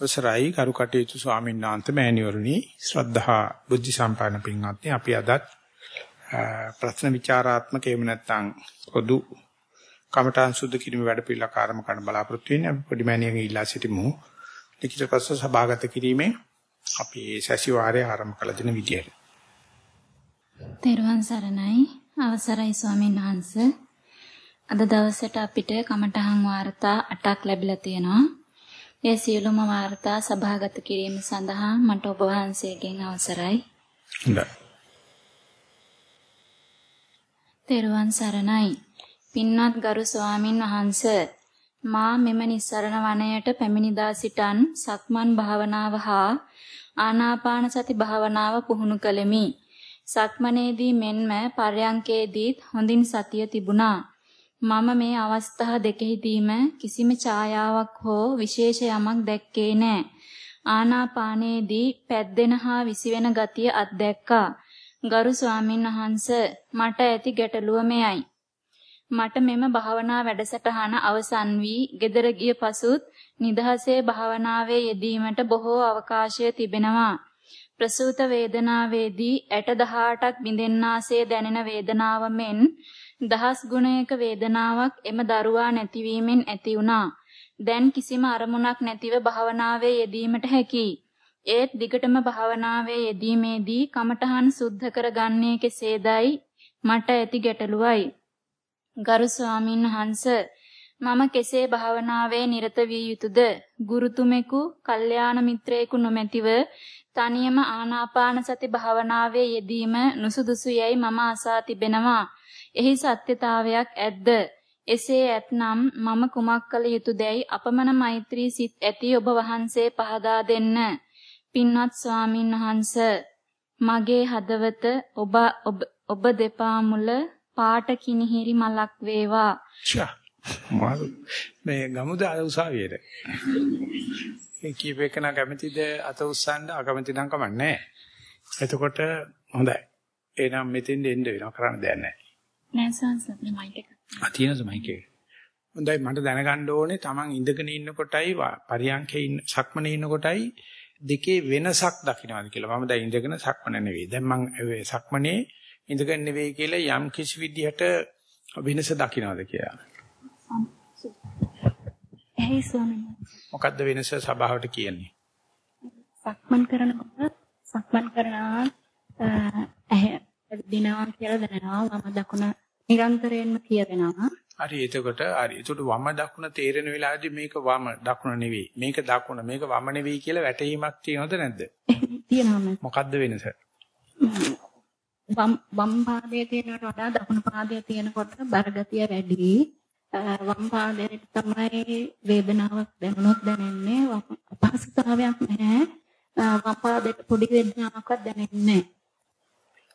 අවසරයි කරු කටයුතු ස්වාමීන් වහන්සේ මෑණිවරණි ශ්‍රද්ධහා බුද්ධ සම්පන්න පින්වත්නි අපි අදත් ප්‍රශ්න විචාරාත්මක එහෙම නැත්නම් පොදු කමඨාන් සුද්ධ කිරීම වැඩ පිළිවෙල ආරම්භ කරන්න බලාපොරොත්තු වෙන්නේ. අපි පොඩි මෑණියන්ගේ ඉල්ලා සිටිමු. ලිඛිත ප්‍රශ්න සභාගත කිරීමේ අපි සැසිවාරය ආරම්භ කළ දින විදියට. තෙරුවන් සරණයි. අවසරයි ස්වාමීන් වහන්සේ. අද දවසට අපිට කමඨහන් වාර්තා 8ක් ලැබිලා තියෙනවා. ඒ සියලුම වාර්තා සභාගත කිරීම සඳහා මට ඔබ වහන්සේගෙන් අවසරයි. හොඳයි. තෙරුවන් සරණයි. පින්වත් ගරු ස්වාමින් වහන්ස මා මෙම නිස්සරණ වනයට පැමිණිදා සිටන් සක්මන් භාවනාව හා ආනාපාන සති භාවනාව පුහුණු කළෙමි. සක්මනේදී මෙන්ම පර්යංකේදීත් හොඳින් සතිය තිබුණා. මම මේ අවස්ථා දෙකෙහිදීම කිසිම ඡායාවක් හෝ විශේෂ යමක් දැක්කේ නෑ. ආනාපානයේදී පැද්දෙන හා විසිවෙන ගතිය අත්දැක්කා. ගරු ස්වාමින් වහන්ස මට ඇති ගැටලුව මෙයයි. මට මෙම භාවනා වැඩසටහන අවසන් වී ගෙදර ගිය පසුත් නිදහසේ භාවනාවේ යෙදීමට බොහෝ අවකාශය තිබෙනවා. ප්‍රසූත වේදනාවේදී 68ක් බිඳෙන්නාසේ දැනෙන වේදනාව මෙන් දහස් ගුණයක වේදනාවක් එම දරුවා නැතිවීමෙන් ඇති වුණා. දැන් කිසිම අරමුණක් නැතිව භාවනාවේ යෙදීමට හැකියි. ඒත් දිගටම භාවනාවේ යෙදීමේදී කමඨහන් සුද්ධ කරගන්නේ කෙසේදයි මට ඇති ගැටලුවයි. ගරු ස්වාමින් වහන්සේ මම කෙසේ භාවනාවේ නිරත විය යුතුද? ගුරුතුමෙකු, කල්යාණ මිත්‍රයෙකු නොමැතිව තනියම ආනාපාන සති භාවනාවේ යෙදීම නුසුදුසුයයි මම අසා තිබෙනවා. එහි සත්‍යතාවයක් ඇද්ද? එසේ ඇතනම් මම කුමක් කළ යුතුදැයි අපමණ මෛත්‍රී සිත් ඇති ඔබ වහන්සේ පහදා දෙන්න. පින්වත් ස්වාමින් වහන්ස මගේ හදවත ඔබ ඔබ දෙපා මුල පාට කිනිහිරි මලක් වේවා. මේ ගමුද උසාවියට. ඒ කීපේකන කැමැතිද අත උස්සන්න අකමැති නම් කමන්නේ. එතකොට හොඳයි. එහෙනම් මෙතෙන් එන්න වෙනවා කරන්න දෙයක් නැහැ. නෑ සංස මයික් එක. ආ තියෙනද මයික් එක? හොඳයි මට දැනගන්න ඕනේ Taman ඉඳගෙන ඉන්න කොටයි පරියන්කේ ඉන්න සක්මනේ ඉන්න කොටයි දෙකේ වෙනසක් දකින්නවාද කියලා. මම දැන් ඉඳගෙන සක්මන නෙවෙයි. දැන් මම සක්මනේ ඉඳගෙන නෙවෙයි කියලා යම් කිසි විදිහට වෙනස දකින්නවාද කියලා. එහේ ස්වාමීනි. මොකද්ද වෙනස සභාවට කියන්නේ? සක්මන් කරනකොට සක්මන් කරනවා ඇහැ දිනවා කියලා දැනෙනවා. මම දකුණ නිරන්තරයෙන්ම කියවෙනවා. හරි එතකොට හරි. එතකොට වම දකුණ තේරෙන වෙලාවේදී මේක වම දකුණ නෙවෙයි. මේක දකුණ මේක වම නෙවෙයි කියලා වැටහීමක් තියෙනවද නැද්ද? තියෙනවා. මොකද්ද වෙනස? වම් වම් පාදයේ තියෙනවට වඩා දකුණු පාදයේ තියෙනකොට බරගතිය වැඩි. වම් පාදයේ තමයි වේදනාවක් දැනුනොත් දැනෙන්නේ අපහසුතාවයක් නැහැ. වම් පාදයට පොඩි වේදනාවක්වත් දැනෙන්නේ නැහැ.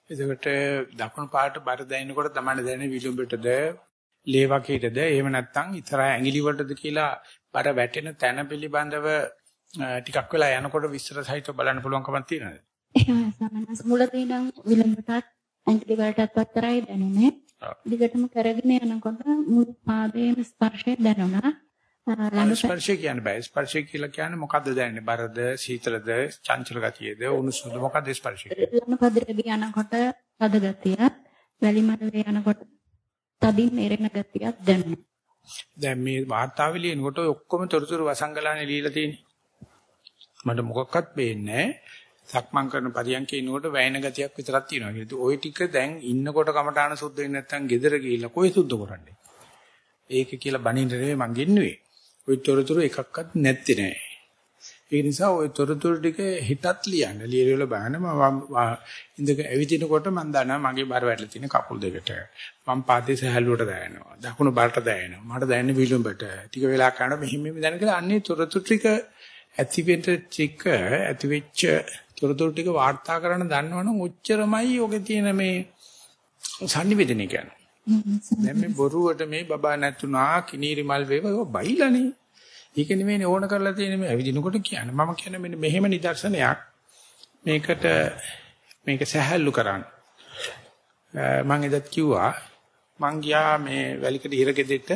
එතකොට දකුණු පාට බර දැනෙනකොට තමයි දැනෙන්නේ විලුඹටද ලේවකේටද එහෙම නැත්නම් ඉතරා ඇඟිලි වලටද කියලා බර වැටෙන තැන පිළිබඳව ටිකක් වෙලා යනකොට විස්තර සහිතව බලන්න පුළුවන්කමක් තියෙනවද? එහෙමයි සමනස් මුලදී නම් විලුඹටත් ඇඟිලි වලටත් පතරයි දැනුනේ. දිගටම කරගෙන යනකොට මුළු පාදයේම ස්පර්ශය දැනුණා. ස්පර්ශය කියන්නේ බෑ. ස්පර්ශය කියලා කියන්නේ මොකද්ද දැනෙන්නේ? බරද, සීතලද, චංචල ගතියද, උණුසුමද මොකද්ද ස්පර්ශය? ලන පදරේ යනකොට තද ගතිය, වැලි මඩලේ යනකොට තදින් එරෙන ගතියක් දැනෙනවා. දැන් මේ වාර්තාවේ ලියනකොට ඔක්කොම තොරතුරු වසංගලානේ ලියලා තියෙන්නේ. මට මොකක්වත් පේන්නේ සක්මන් කරන පරියන්කේ ඉන්නකොට වැයෙන ගතියක් විතරක් තියෙනවා කියලා. ওই ටික දැන් ඉන්නකොට කමඨාන සුද්ධ වෙන්නේ නැත්නම් gedara ගිහිල්ලා කොයි සුද්ධ කරන්නේ? ඒක කියලා බණින්න නෙවෙයි මං ගෙන්නුවේ. ওই තොරතුරු එකක්වත් නැත්තේ නෑ. ඒ නිසා ওই තොරතුරු ටික හිතත් ලියන්න. ලියවිල බලන්න මම ඉඳගෙන ඇවිදිනකොට මම දන්නවා මගේ බර වැටලා තියෙන කකුල් දෙකට. වම් පාදේ සහැල්ලුවට දැනෙනවා. දකුණු බරට දැනෙනවා. මට දැනෙන්නේ විලුඹට. ටික වෙලා කරනකොට මෙහිම මෙහෙම දැන කියලා අන්නේ තොරතුරු ටික ඇති වෙච්ච ටික ඇති වෙච්ච තොරතුරු ටික වාර්තා කරන්න දන්නවනම් ඔච්චරමයි ඔගේ තියෙන මේ sannivedana කියන්නේ. දැන් මේ බොරුවට මේ බබා නැතුණා කිනීරි මල් වේව බයිලානේ. ඒක නෙමෙයි ඕන කරලා තියෙන්නේ මේ ඇවිදිනකොට කියන්නේ. මම කියන්නේ මෙන්න මෙහෙම නිදර්ශනයක්. මේකට මේක සහැල්ලු කරන්න. මම එදත් කිව්වා මං ගියා මේ වැලිකඩ හිරගෙදෙට්ට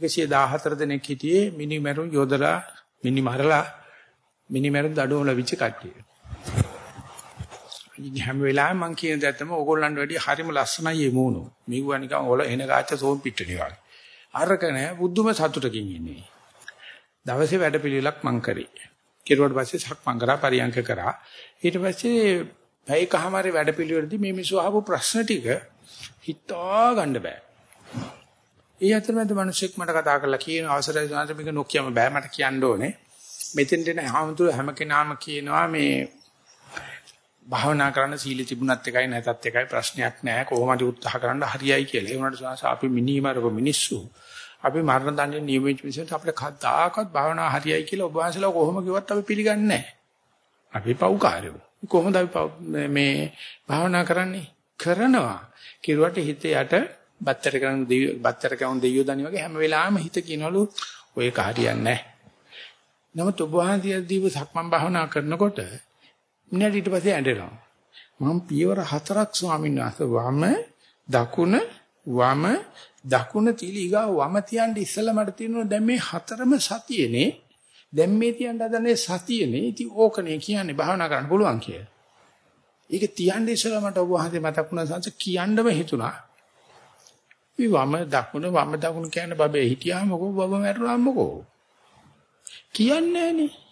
114 දෙනෙක් හිටියේ මිනිමරු යොදලා මිනිමරලා මිනිමෙරු දඩුවම ලැබිච්ච කට්ටිය. හැම වෙලාවෙම මං කියන දේ තමයි ඕගොල්ලන්ට වැඩිය හරිම ලස්සනයි මේ මූණු. මෙව්වා නිකන් ඔල එන ගාච්ච සෝම් පිට්ටනේ වගේ. අරක නෑ බුදුම සතුටකින් ඉන්නේ. දවසේ වැඩපිළිවෙලක් මං කරේ. කෙරුවට පස්සේ සක්මන් කරා පරියන්ක කරා. ඊට පස්සේ පැයකමාරේ වැඩපිළිවෙලදී මේ මිසු අහපු ප්‍රශ්න ටික හිතා ගන්න බෑ. ඒ අතරමැද මිනිස්සෙක් මට කතා කරලා කියන අවසරයි සාන්ත මේක නොකියම බෑ මට කියන්න ඕනේ. මෙතෙන්ට එන හැමතුරු හැම කෙනාම කියනවා මේ භාවනා කරන්න සීල තිබුණත් එකයි නැතත් එකයි ප්‍රශ්නයක් නෑ කොහොමද උත්සාහ කරන්න හරියයි කියලා. ඒ වුණාට සාස අපි මිනිමරක මිනිස්සු අපි මරණ දඬුවම් නියමිත විදිහට අපිට කද්දාකවත් භාවනා හරියයි කියලා ඔබ වහන්සේලා කොහොම කිව්වත් අපි පිළිගන්නේ නැහැ. අපි පව්කාරයෝ. කොහොමද අපි මේ භාවනා කරන්නේ? කරනවා. කිරුවට හිතේ යට බත්තර කරන දෙවියෝ බත්තර කවුන් දෙවියෝ දනි වගේ හැම වෙලාවෙම හිත කියනවලු ඔය කාරියන්නේ නැහැ. නමුත් ඔබ වහන්සේ දීප සක්මන් භාවනා කරනකොට මිනිහට ඊට පස්සේ ඇඬෙනවා. මම පියවර හතරක් ස්වාමීන් වහන්සේ වම දකුණ වම දකුණ තිලීගා වම තියන්න ඉස්සෙල්ලා මට තියෙනවා දැන් මේ හතරම සතියේනේ දැන් මේ තියන්න හදනේ සතියේනේ ඉතින් ඕකනේ කියන්නේ භාවනා කරන්න පුළුවන් කියලා. ඒක තියන්න ඉස්සෙල්ලා මට ඔබ වහන්සේ මතක් වුණා සංස කියන්නම හිතුණා. මේ වම දකුණ වම දකුණ කියන බබේ හිටියාම මොකෝ බබ මැරුණාම මොකෝ. කියන්නේ නෑනේ.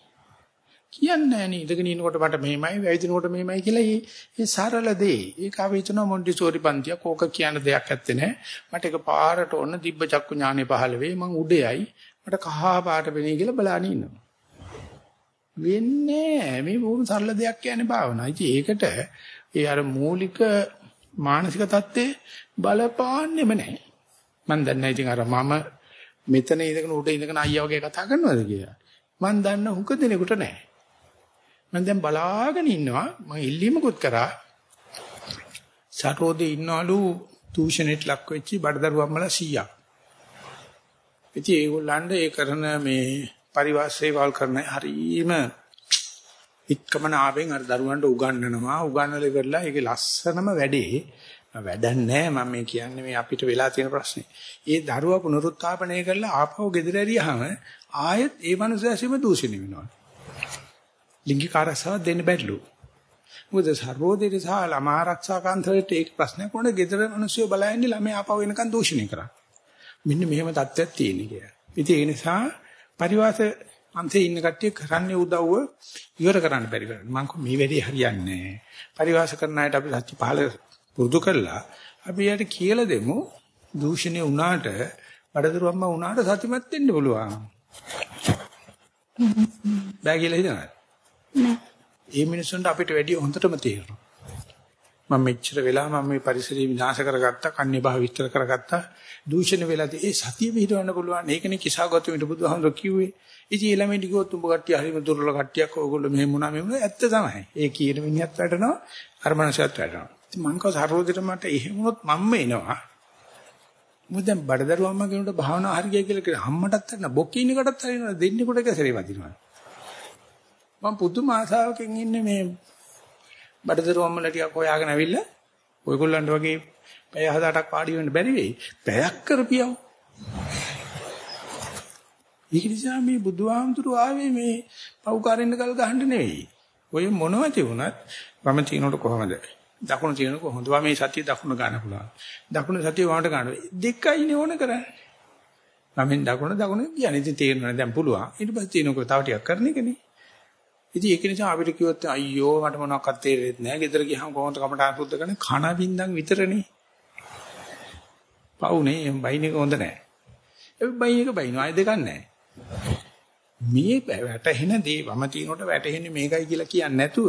කියන්නේ නෑනේ ඉඳගෙන ඉනකොට මට මෙහෙමයි වැවිදිනකොට මෙහෙමයි කියලා මේ සරල දේ. ඒක අපි හිතන මොන්ටිසෝරි පන්තියක් ඕක කියන දෙයක් ඇත්තේ නෑ. මට ඒක පාරට ඕන දිබ්බ චක්කු ඥානෙ පහළ වෙයි මං උඩයයි. මට කහා පාට වෙන්නේ කියලා බලන්න ඉන්නවා. වෙන්නේ මේ බොහොම සරල දෙයක් කියන්නේ භාවනා. ඉතින් ඒකට ඒ අර මූලික මානසික தත්ත්වේ බලපාන්නෙම නැහැ. මම දන්නේ ඉතින් අර මම මෙතන ඉඳගෙන උඩ ඉඳගෙන අයියා වගේ කතා කරනවද කියලා. මම දන්න හුඟ දෙනෙකුට නැහැ. මම දැන් බලාගෙන ඉන්නවා මම ඉල්ලීමකුත් කරා සරෝදේ ඉන්නවලු දූෂණයට ලක් වෙච්ච බඩදරුවම්මලා 100ක්. ඉතින් ඒගොල්ලන්ට ඒ කරන මේ පරිවාර සේවල් කරන හරීම ඉක්කමන ආවෙන් අර දරුවන්ට උගන්වනවා උගන්වලා ඉවරලා ඒකේ ලස්සනම වැඩේ වැඩක් නැහැ මම මේ කියන්නේ මේ අපිට වෙලා තියෙන ප්‍රශ්නේ. ඒ දරුවා පුනරුත්ථාපනය කරලා ආපහු ගෙදර ඇරියාම ආයෙත් ඒ මනුස්සයාසෙම දූෂණය වෙනවා. ලිංගික ආරක්ෂාවක් දෙන්න බැරිලු. මොකද සර්වෝදේට සහ ළමා ආරක්ෂා කාන්තරයට ඒක ප්‍රශ්නයක් වුණා ගෙදර මිනිස්සු බලන්නේ ළමයා ආපහු වෙනකන් දූෂණය කරා. මෙන්න මෙහෙම තත්ත්වයක් තියෙන කියලා. ඉතින් ඒ නිසා පරිවාස අන්තේ ඉන්න කට්ටිය කරන්නේ උදව්ව ඉවර කරන්න බැරි කරන්නේ. මම කො මේ වැඩේ හරියන්නේ නැහැ. පරිවාස කරන අයට අපි සත්‍ය පහල පුරුදු කරලා අපි යට කියලා දෙමු දූෂණය වුණාට බඩදරුවම්ම වුණාට සතිමත් වෙන්න පුළුවන්. බෑ කියලා හිතනවා. නෑ. ඒ මිනිස්සුන්ට අපිට වැඩි හොඳටම තේරෙනවා. මම මෙච්චර වෙලා මම මේ පරිසරය විනාශ කරගත්තා, කන්නේ භාව විස්තර කරගත්තා, දූෂණ වෙලාදී ඒ සතිය පිටවන්න පුළුවන්. ඒකනේ කිසాగොතු විතර බුදුහාමුදුර කිව්වේ. ඉතින් ළමයි ටිකෝත් උඹ කට්ටිය හරිම දුර්වල කට්ටියක් ඕගොල්ලෝ මෙහෙම වුණා මෙහෙම වුණා ඇත්ත තමයි. ඒ කියන මිනිහත් වැටෙනවා, අර මනුස්සයත් වැටෙනවා. ඉතින් මං කව සරෝදෙට මට එහෙම වුණොත් මම්ම එනවා. මොකද දැන් බඩදරුව අම්මා කෙනෙකුට භාවනා හරියයි කියලා කියන අම්මටත් හරින බොක්කිනකටත් හරින දෙන්නෙකුට කැසරේ වදිනවා. මම පුදුම ආසාවකින් ඉන්නේ මේ බඩදරුව අම්මලා ටිකක් හොයාගෙන ඇවිල්ලා ඔයගොල්ලන්ට වගේ පැය හදාටක් පාඩි වෙන්න බැරි වෙයි. පැයක් කරපියව. ඒක නිසා මේ බුදුහාමුදුරු ආවේ මේ පව්කාරෙන්න ගල් ගහන්න නෙවෙයි. ඔය මොනවද තිබුණත් වම තිනකොට කොහමද? දකුණ තිනකොට කොහොමද? වම මේ සතිය දකුණ ගන්න පුළුවන්. දකුණ සතිය වමට ගන්න. දෙකයිනේ ඕන කරන්නේ. වමෙන් දකුණ දකුණ කියන්නේ ඉතින් තේරෙනවා දැන් පුළුවන්. ඊට පස්සේ තිනකොට තව ටිකක් කරන එකනේ. ඉතින් ඒක නිසා අපිට කිව්වොත් අයියෝ මට මොනවක්වත් තේරෙන්නේ නැහැ. ගෙදර ගියාම කොහොමද කමටහන් සුද්ධ කරන්නේ? කන බින්දන් විතරනේ. පවුනේ එම් බයින් එක හොඳ නැහැ. ඒ බයින් එක බයින් ආයෙ දෙකක් නැහැ. මේ වැටහෙන දේ වම තිනකොට වැටෙන්නේ මේකයි කියලා කියන්නේ නැතුව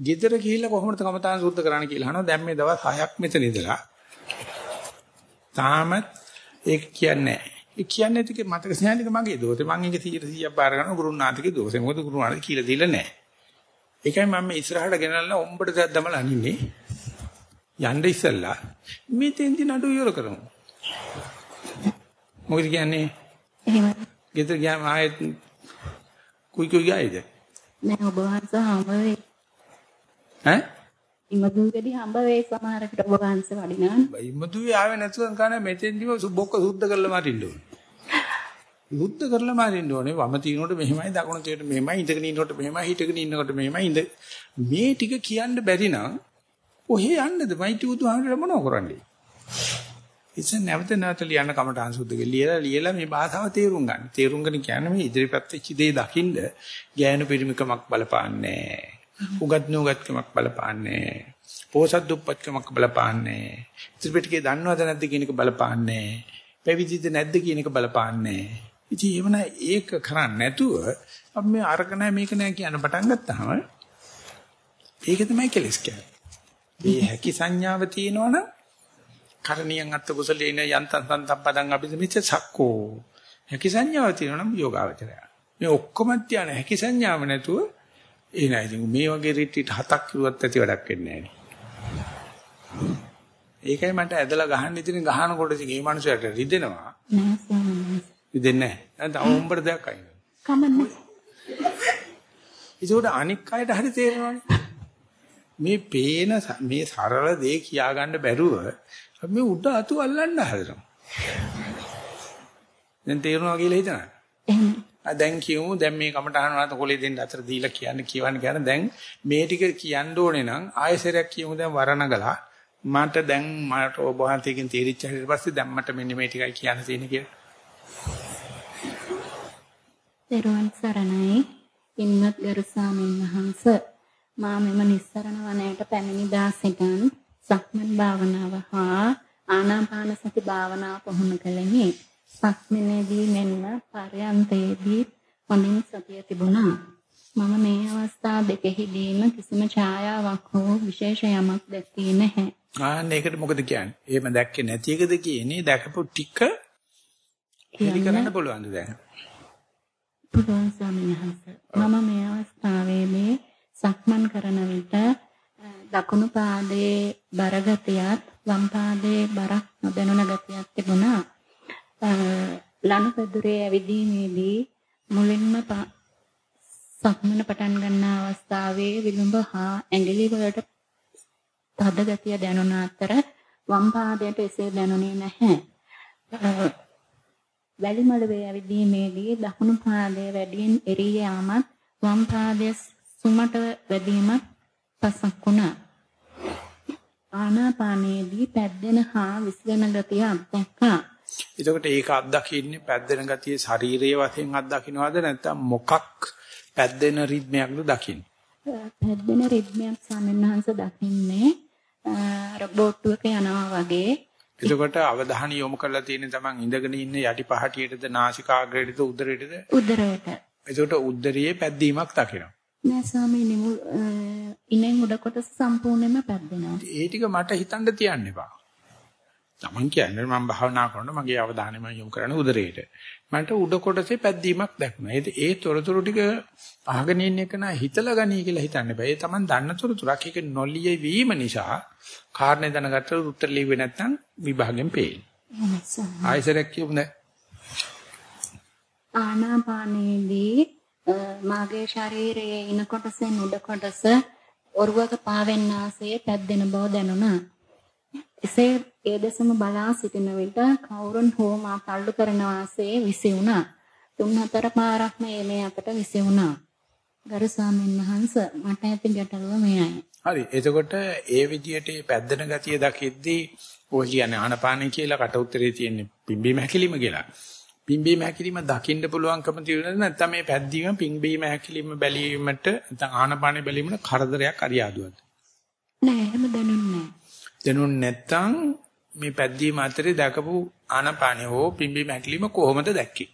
ගෙදර ගිහිල්ලා කොහොමද කමටහන් සුද්ධ කරන්න කියලා අහනවා. දැන් මේ දවස් 6ක් මෙතන ඉඳලා තාමත් ඒක කියන්නේ නැහැ. ඒ කියන්නේ ටික මතක සියන්නේ මගේ දෝෂේ. මම ඒක 100 100ක් බාර ගන්න ගුරුනාථගේ දෝෂේ. මොකද ගුරුනාථ කියලා දීලා නැහැ. ඒකයි මම මේ ඉස්සරහට ගෙනල්ලා උඹට දෙයක් දමලා අනින්නේ. යන්න ඉස්සෙල්ලා මේ තෙන්දි නඩු ඉවර කරමු. මොකද කියන්නේ? එහෙම. ගෙදර ගියාම ආයෙත් කුයි කුයි ගායිද? නෑ ඔබ වහන්සේ හම්බ වෙයි. ඈ? ඉමදුවේදී හම්බ වෙයි සමහරකට ඔබ වහන්සේ වඩිනවනේ. ඉමදුවේ ආවේ නැතුව කන මෙතෙන්දිම බොක්ක සුද්ධ කරලා මරින්න ඕනේ. යුද්ධ කරලා මාරින්න ඕනේ. වම තිනකොට මෙහෙමයි, දකුණ තිනකොට මෙහෙමයි, ඉඳගෙන ඉන්නකොට මෙහෙමයි, හිටගෙන ඉන්නකොට මෙහෙමයි. ඉඳ මේ ටික කියන්න බැරි නම් ඔහේ යන්නද? මයිටි බුදුහාමර මොනව කරන්නේ? ඉතින් නැවත නැවත ලියන්න කමටහන් සුද්ධක ලියලා ලියලා මේ භාෂාව තේරුම් ගන්න. තේරුම් ගන්න කියන්නේ මේ ඉදිරිපත් වෙච්ච දේ දකින්න ගෑනු පිරිමිකමක් බලපාන්නේ උගත් නුගත්කමක් බලපාන්නේ. පෝසත් දුප්පත්කමක් බලපාන්නේ. ත්‍රිපිටකේ දන්නවද නැද්ද කියන එක බලපාන්නේ. පැවිදිද නැද්ද කියන එක බලපාන්නේ. ඉතින් එවන ඒක කරන්නේ නැතුව අපි මේ අරක නැහැ මේක නැහැ කියන පටන් ගත්තාම ඒක තමයි කෙලස් කියන්නේ. මේ හැකි සංඥාව තියෙනවනම් කරණියන් අත්ත කුසලේන යන්තං සම්පදං අපි මෙච්ච සක්කෝ. හැකි සංඥාව තියෙනවනම් යෝගාවචරය. මේ ඔක්කොම තියන හැකි සංඥාව නැතුව ඒ නෑ ඉතින් මේ වගේ රිට්‍රීට් හතක් කිව්වත් ඇති වැඩක් වෙන්නේ නෑනේ ඒකයි මට ඇදලා ගහන්න ඉතින් ගහනකොට ඉතින් මේ මනුස්සයාට රිදෙනවා. රිදෙන්නේ නෑ දැන් උඹට දෙයක් අයින් කමන්නේ. ඒකට අනික් අයට හරි තේරෙනවානේ මේ පේන මේ සරල දේ කියාගන්න බැරුව මේ උඩ අතු අල්ලන්න හදනවා. දැන් තේරුණා කියලා හිතනවා. එහෙම. ආ දැන් කියමු දැන් මේ කමටහන වලට කොලේ දෙන්න අතර දීලා කියන්න කියවන්න කියන දැන් මේ ටික කියන්න ඕනේ නම් ආයෙසරයක් කියමු දැන් වරණගලා මට දැන් මට ඔබ වහන්සේගෙන් තීරිච්ච හැටියට පස්සේ දැන් මට මෙන්න මේ ටිකයි කියන්න තියෙන්නේ කියලා. තෙරුවන් සරණයි. පින්වත් ගරු ස්වාමීන් වහන්සේ මා මෙම නිස්සරණ වනයේට පැමිණි දා සිටන් සක්මන් භාවනාව හා ආනාපාන සති භාවනාව පුහුණු කළෙමි. සක්මනේදී මෙන්ම පරයන්තේදී හොඳින් සතිය තිබුණා. මම මේ අවස්ථා දෙකෙහිදීම කිසිම ඡායාවක් හෝ විශේෂ යමක් දැක්කේ නැහැ. ආන්න ඒකට මොකද කියන්නේ? එහෙම දැක්කේ නැති එකද කියන්නේ දැකපු ටික හෙලි කරන්න පුළුවන්ද දැන්? පුළුවන් ස්වාමීන්. මම මේ අවස්ථාවේදී සක්මන් කරන විට දකුණු පාදයේ බරගතියත් වම් පාදයේ බරක් නොදැනුණ ගතියක් තිබුණා. ලනුපැදුරේ ඇවිදීමේදී මුලින්ම සක්මන පටන් ගන්න අවස්ථාවේ විලුඹ හා ඇඟිලි වලට තද ගතිය දැනුණ අතර වම් පාදයට එසේ දැනුනේ නැහැ. වැලිමළුවේ ඇවිදීමේදී දකුණු පාදයේ වැඩියෙන් එරී යාමත් වම් පාදයේ සුමට වැදීමත් පසක් වුණා. ආනාපානයේදී පැද්දෙන හා විසිරෙන ගතිය අත්දැක්කා. එතකොට ඒක අත්දකින්නේ පැද්දෙන ගතිය ශාරීරික වශයෙන් අත්දකින්නවද නැත්නම් මොකක් පැද්දෙන රිද්මයක්ද දකින්නේ? පැද්දෙන රිද්මයක් සාමෙන්හන්ස දකින්නේ රොබෝට්ටුවක යනවා වගේ. එතකොට අවධානය යොමු කරලා තියෙන තමන් ඉඳගෙන ඉන්න යටි පහටියටද නාසිකාග්‍රයටද උදරයටද? උදරයට. එතකොට උදරියේ පැද්දීමක් දකිනවා. නෑ ස්වාමීනි ඉනෙන් උඩ කොටස සම්පූර්ණයෙන්ම පැද්දෙනවා. ඒ ටික මට හිතන්න තියන්න එපා. Taman කියන්නේ මම භාවනා කරනකොට මගේ අවධානය මම යොමු කරන්නේ උදරයට. මට උඩ කොටසේ පැද්දීමක් දැක්ුණා. ඒ ඒ තොරතුරු ටික අහගෙන ඉන්න එක නා හිතලා ගනී කියලා හිතන්න බෑ. ඒ Taman දන්න තොරතුරක් ඒක නොලිය වීම නිසා කාරණේ දැනගත්තට උත්තර ලිව්වේ නැත්නම් විභාගෙන් පේන්නේ. ආයසරයක් කියමු නෑ. ආනාපානයේදී මාගේ ශරීරයේ ඉන කොටසෙන් උඩ කොටස ඔරුවක පාවෙන්න ආසේ පැද්දෙන බව දැනුණා. එසේ ඒ දෙසම බලා සිටින විට කවුරුන් හෝ මා තල්ලු කරන වාසේ විසි වුණා. තුන් හතර පාරක් මේ අතට විසි වුණා. ගරු ස්වාමීන් වහන්ස මට ඇති ගැටලුව මෙයයි. හරි. එතකොට ඒ විදිහට පැද්දෙන ගතිය දකිද්දී ඔය කියන්නේ ආනපානයි කියලා කට උත්තරේ තියෙන්නේ පිම්බීම හැකිලිම කියලා. පිම්බීම හැකිලිම දකින්න පුළුවන්කම තියෙනවද නැත්නම් මේ පැද්දීම පිම්බීම හැකිලිම බැලීමට නැත්නම් ආනපානේ බැලීමට කරදරයක් අරියාදුවද? නෑ එහෙම දැනුන්නේ නෑ. දැනුන්නේ නැත්නම් මේ පැද්දීම අතරේ දැකපු ආනපානේ හෝ පිම්බීම හැකිලිම කොහොමද දැක්කේ?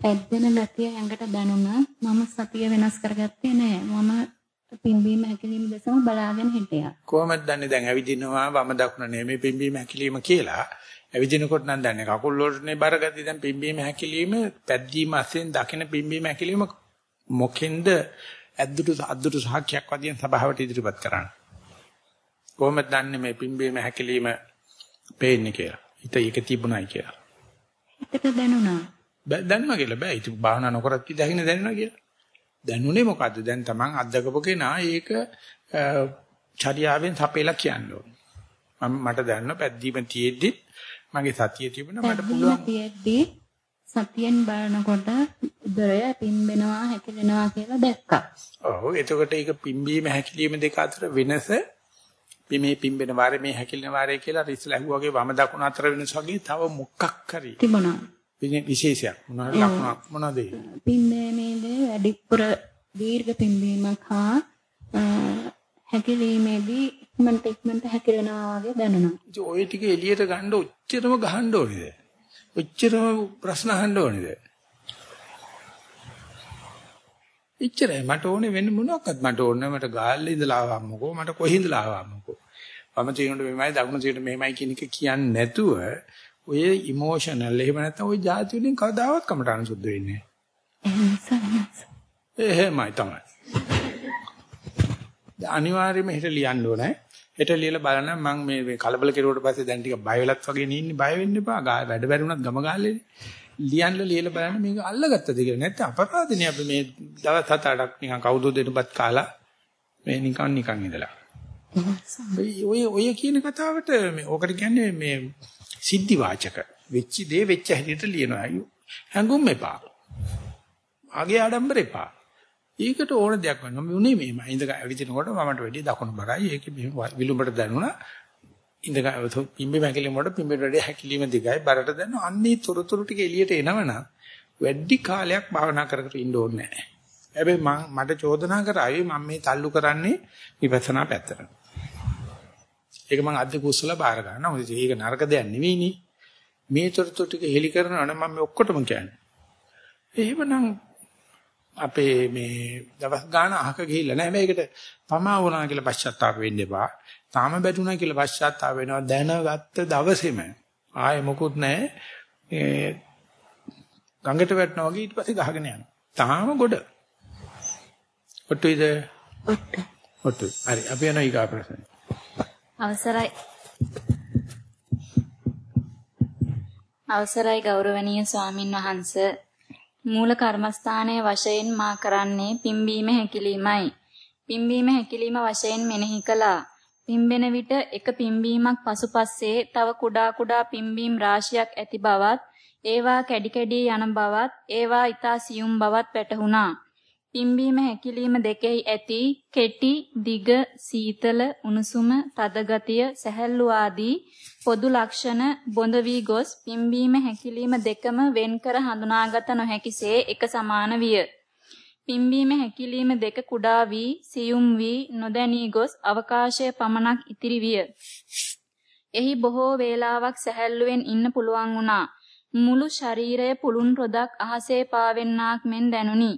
පැද්දෙන ගතිය ඇඟට දැනුණා. මම සතිය වෙනස් කරගත්තේ නෑ. මම පිම්බීම හැකිලිම දැසම බලාගෙන හිටියා. කොහොමද දන්නේ දැන් ඇවිදිනවා වම දකුණ නෙමෙයි පිම්බීම හැකිලිම කියලා? ඇවිදිනකොට නම් දන්නේ කකුල් වලටනේ බරගතිය දැන් පිම්බීම හැකිලිම පැද්දීම අසෙන් දකින පිම්බීම හැකිලිම මොකෙන්ද ඇද්දුට අද්දුට සාක්ෂියක් වදින සභාවට ඉදිරිපත් කරන්නේ? කොහොමද දන්නේ මේ පිම්බීම හැකිලිම පේන්නේ කියලා? හිත ඒක තිබුණයි කියලා. හිතට දැනුණා. දැනුණා කියලා බෑ. ඉතින් භාවනා නොකරත් ඉඳගෙන දැනුණා කියලා. දැනුනේ මොකද්ද? දැන් Taman අත්දකපු කෙනා ඒක චර්යාවෙන් සපේලා කියන්න ඕනේ. මම මට දැනන පැද්දීම තියෙද්දි මගේ සතිය තිබුණා මට පුළුවන් තියෙද්දී සතියෙන් බලනකොට උදරය පිම්බෙනවා හැකිලෙනවා කියලා දැක්කා. ඔව් එතකොට ඒක පිම්බීම හැකිලිම දෙක අතර වෙනස මේ පිම්බෙන වාරේ මේ හැකිලෙන වාරේ කියලා ඉස්සලා ඇහුවාගේ වම දකුණ අතර වෙනස වගේ තව මොකක් හරි තිබුණා. විශේෂයක් මොනවාද ලකුණක් මොනවාද ඒ? පිම්බීමේදී වැඩිපුර දීර්ඝ පිම්බීමක් හා හැකිලීමේදී ඉක්මනට ඉක්මනට හැකිලෙනවා වගේ දැනුණා. ඉතින් ওই ටික එළියට ගන්න ඔච්චරම ගහන්න ඕනේද? ඔච්චරම ප්‍රශ්න අහන්න ඕනේද? එච්චරයි. මට ඕනේ වෙන මොනවාක්වත්. මට ඕනේ මට ගාල්ලේ ඉඳලා ආවම්මකෝ මට කොහේ ඉඳලා ආවම්මකෝ වම තියෙනකොට මෙමය දකුණු තියෙනකොට මෙමය කියන එක කියන්නේ නැතුව ඔය ඉමෝෂනල් එහෙම නැත්නම් ඔය જાති වලින් කවදාවත් කමටහන් සුද්ධ වෙන්නේ නැහැ. එහෙමයි තමයි. අනිවාර්යයෙන්ම හිත ලියන්න ඕනේ. හෙට ලියලා බලන්න මම මේ කලබල කෙරුවට පස්සේ දැන් ටික බය වෙලත් වගේ නින්නේ බය වෙන්න එපා. වැඩ බැරිුණත් ගම ගාල්ලේනේ ලියන්න ලියලා බලන්න මේක අල්ලගත්තද කියලා. නැත්නම් අපරාධනේ අපි මේ දවස් හත අටක් නිකන් කවුද දෙන්නපත් කාලා මේ නිකන් නිකන් ඉඳලා. ඔය ඔය කියන කතාවට මේ ඕකට කියන්නේ මේ සිද්ධි වාචක. වෙච්ච දේ වෙච්ච හැටියට ලියනවා. හැඟුම් එපා. ආගේ ආඩම්බර එපා. ඒකට ඕන දෙයක් වෙනවා. මේ උනේ මේම. ඉඳ ඇවිදිනකොට මමට වැඩි දකුණු බරයි. ඒක විලුඹට දැනුණා. ඉඳ පිම්බි මැකිලිම වල පිම්බි වැඩි හැකිලිම දිගයි බරට දැන අන්නේ තොරතුරු ටික එළියට එනවනම් වැඩි කාලයක් භාවනා කර කර ඉන්න ඕනේ නැහැ. හැබැයි මම මට චෝදනා කරાવી මම මේ තල්ලු කරන්නේ විපස්සනා පැත්තට. ඒක මම අද්ද කුස්සල බාර ගන්නවා. මොකද ඒක නරක දෙයක් නෙවෙයිනේ. මේ තොරතුරු ටික හෙලි කරනවා නම් මම ඔක්කොටම කියන්නේ. එහෙමනම් අපේ මේ දවස් ගාන අහක ගිහිල්ලා නැහැ. මේකට පමා වුණා කියලා පශ්චාත්තාප වෙන්න එපා. තාම බැටුණා කියලා පශ්චාත්තාප වෙනවා. දැනගත්ත දවසේම ආයෙ මොකුත් නැහැ. ඒ ගඟට වැටෙනවා වගේ ඊට පස්සේ ගහගෙන යනවා. තාම ගොඩ. ඔට්ටුයිද ඔට්ටු. හරි. අපි යනවා ඊගා ප්‍රශ්නේ. අවසරයි. අවසරයි ගෞරවනීය ස්වාමින් වහන්ස. මූල කර්මස්ථානයේ වශයෙන් මා කරන්නේ පිම්බීම හැකිලීමයි. පිම්බීම හැකිලීම වශයෙන් මෙනෙහි කළා පිම්බෙන විට එක පිම්බීමක් පසුපස්සේ තව කුඩා කුඩා පිම්බීම් රාශියක් ඇති බවත් ඒවා කැඩි කැඩි යන බවත් ඒවා ඊතා සියුම් බවත් වැටහුණා. පිම්බීම හැකිලිම දෙකෙහි ඇති කෙටි, දිග, සීතල, උණුසුම, තද ගතිය, සැහැල්ලු ආදී පොදු ලක්ෂණ බොඳ වී ගොස් පිම්බීම හැකිලිම දෙකම වෙන්කර හඳුනාගත නොහැකිසේ එක සමාන විය. පිම්බීම හැකිලිම දෙක කුඩා වී සියුම් වී නොදැනී ගොස් අවකාශය පමණක් ඉතිරි විය. එහි බොහෝ වේලාවක් සැහැල්ලුවෙන් ඉන්න පුළුවන් වුණා. මුළු ශරීරය පුළුන් රොදක් අහසේ පාවෙන්නාක් මෙන් දැනුනි.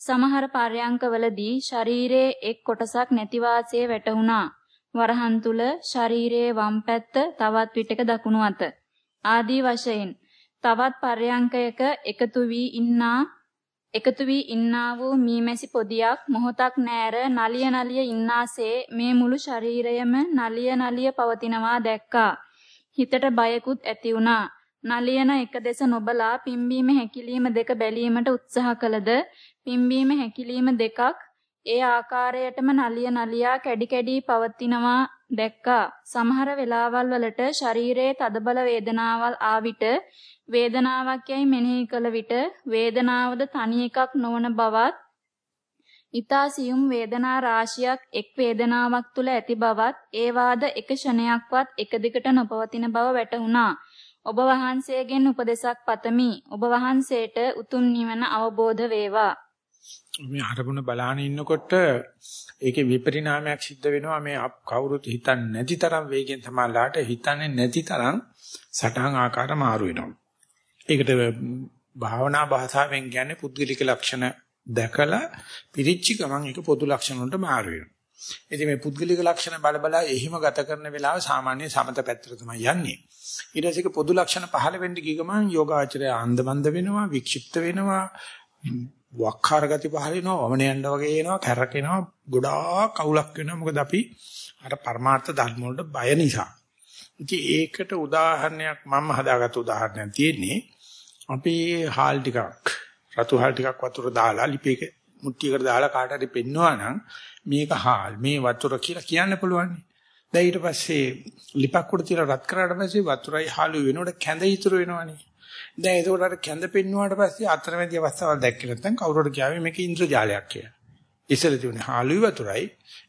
සමහර පර්යංකවලදී ශරීරයේ එක් කොටසක් නැති වාසේ වැටුණා. වරහන් තුල ශරීරයේ වම් පැත්ත තවත් විටක දකුණු අත ආදී වශයෙන් තවත් පර්යංකයක එකතු වී ඉන්නා එකතු වී ඉන්නා වූ මීමැසි පොදියක් මොහොතක් නෑර නලිය නලිය ඉන්නාසේ මේ මුළු ශරීරයම නලිය නලිය පවතිනවා දැක්කා. හිතට බයකුත් ඇති වුණා. නලියන එක දෙස නොබලා පිම්බීම හැකිලිම දෙක බැලීමට උත්සාහ කළද පිම්බීම හැකිලිම දෙකක් ඒ ආකාරයටම නලිය නලියා කැඩි කැඩි පවතිනවා දැක්කා. සමහර වෙලාවල් වලට ශරීරයේ තදබල වේදනාවල් ආවිට වේදනාවක් යයි මෙනෙහි කළ විට වේදනාවද තනි එකක් නොවන බවත් ඊතා සියුම් වේදනා රාශියක් එක් වේදනාවක් තුල ඇති බවත් ඒවාද එක ක්ෂණයක්වත් එක දිගට නොපවතින බව වැටහුණා. ඔබ වහන්සේගෙන් උපදෙසක් පතමි. ඔබ වහන්සේට උතුම් නිවන අවබෝධ වේවා. මේ අරමුණ බලාන ඉන්නකොට ඒකේ විපරිණාමයක් සිද්ධ වෙනවා මේ කවුරුත් හිතන්නේ නැති තරම් වේගෙන් සමාලාට හිතන්නේ නැති තරම් සටහන් ආකාර මාරු වෙනවා. ඒකට භාවනා භාෂාවෙන් කියන්නේ පුද්ගලික ලක්ෂණ දැකලා පිරිච්ච ගමන් ඒක පොදු ලක්ෂණ වලට මාරු වෙනවා. ඉතින් මේ පුද්ගලික ලක්ෂණ බල බල එහිම ගත කරන වෙලාව සාමාන්‍ය සමත පැත්තට තමයි යන්නේ. ඊට පස්සේ පොදු ලක්ෂණ පහළ වෙන්න ගිය ගමන් යෝගාචරය ආන්දමන්ද වෙනවා, වික්ෂිප්ත වෙනවා, වක්කාර ගති පහළ වෙනවා, වමන යන්න වගේ එනවා, කැරකෙනවා, ගොඩාක් අවුලක් වෙනවා. මොකද අපි අර පරමාර්ථ ධර්ම වලට බය නිසා. ඉතින් ඒකට උදාහරණයක් මම හදාගත්ත උදාහරණයක් තියෙන්නේ අපි හාල් ටිකක් රතු හාල් ටිකක් වතුර දාලා ලිපේක මුට්ටියකට දාලා කාට හරි පෙන්නවා නම් මේක හාල් මේ වතුර කියලා කියන්න පුළුවන්. දැන් ඊට පස්සේ ලිපක් උඩ තියලා රත් කරාට පස්සේ වතුරයි හාලු වෙනකොට කැඳ ඉතුරු වෙනවනේ. දැන් ඒකට අර කැඳ පෙන්නුවාට පස්සේ අතරමැදි අවස්ථාවක් දැක්කේ නැත්නම් කවුරුට කියාවේ මේක ඉන්ද්‍රජාලයක් කියලා. ඉස්සෙල් තිබුණේ හාලුයි වතුරයි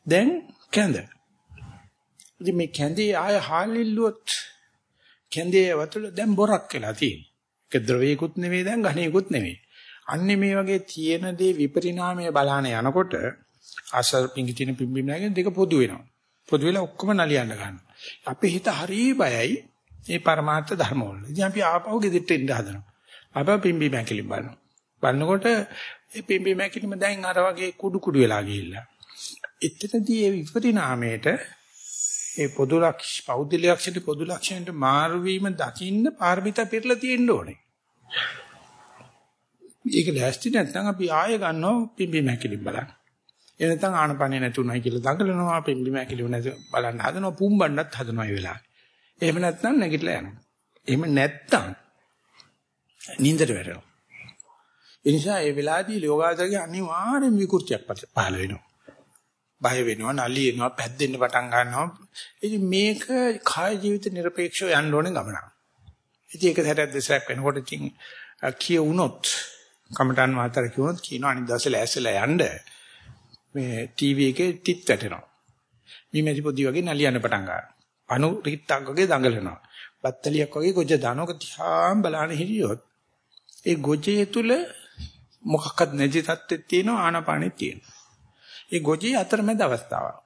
දැන් කැඳ. ඉතින් මේ කැඳේ ආය හාලිල්ලුවත් කැඳේ වතුර දැන් බොරක් වෙලා තියෙනවා. ඒක ද්‍රවයකුත් නෙවෙයි දැන් ඝනයකුත් නෙවෙයි. අන්නේ මේ වගේ තියෙන දේ විපරිණාමය බලාන යනකොට ආසර් පිංගි තියෙන පිම්බිම නැගෙන දෙක පොදු වෙනවා. පොදු වෙලා ඔක්කොම නලියන්න ගන්නවා. අපේ හිත හරි බයයි මේ પરමාර්ථ ධර්ම වල. ඉතින් අපි ආපහු ගෙදෙට්ට එන්න හදනවා. ආපහු පිම්බිම ඇකිලි බලනවා. බලනකොට මේ පිම්බිම ඇකිලිම දැන් අර වගේ කුඩු කුඩු වෙලා ගිහිල්ලා. එතනදී ඒ විපරිණාමයට ඒ පොදු ලක්ෂ පෞද්ගල ලක්ෂණ පොදු ලක්ෂණයට මාරු වීම දකින්න පාරමිතා පෙරලා තියෙන්න ඕනේ. ඒක ලෑස්ති නැත්නම් අපි ආයෙ ගන්නවා පිම්බි මැකිලි බලන්න. ඒ නැත්නම් ආනපනේ නැතුණයි කියලා දඟලනවා පිම්බි මැකිලි නැතු බලන්න හදනවා පුම්බන්නත් හදනවා ඒ වෙලාවේ. එහෙම නැත්නම් නැගිටලා යනවා. එහෙම නැත්නම් නින්දට වැටෙනවා. ඒ නිසා ඒ වෙලාවේදී යෝගාචරයේ අනිවාර්යම විකෘතියක් පහළ වෙනවා. බය වෙනවා, නලියෙනවා, පැද්දෙන්න පටන් ගන්නවා. ඉතින් මේක කාය ජීවිත নিরপেক্ষව යන්න ඕනේ ගමනක්. ඉතින් ඒක හැටක් දෙසක් වෙනකොට ඉතින් කියවුනොත් කමටන් මාතර කියවුනොත් කියන අනිත් දවසේ ලෑස්සලා යන්න මේ ටීවී එකේ තිත් වැටෙනවා. මේ මැටි පොඩි වගේ නලියන්න පටන් ගන්නවා. අනු රිත්තක් වගේ දඟලනවා. බත්තලියක් වගේ ගොජ දානක තියාම් බලන හිරියොත් ඒ ගොජේ තුල මොකක්වත් නැති තත්ත්වෙත් තියෙනවා ආනපානෙත් තියෙනවා. ඒ ගොජේ අතරමැද අවස්ථාවක්.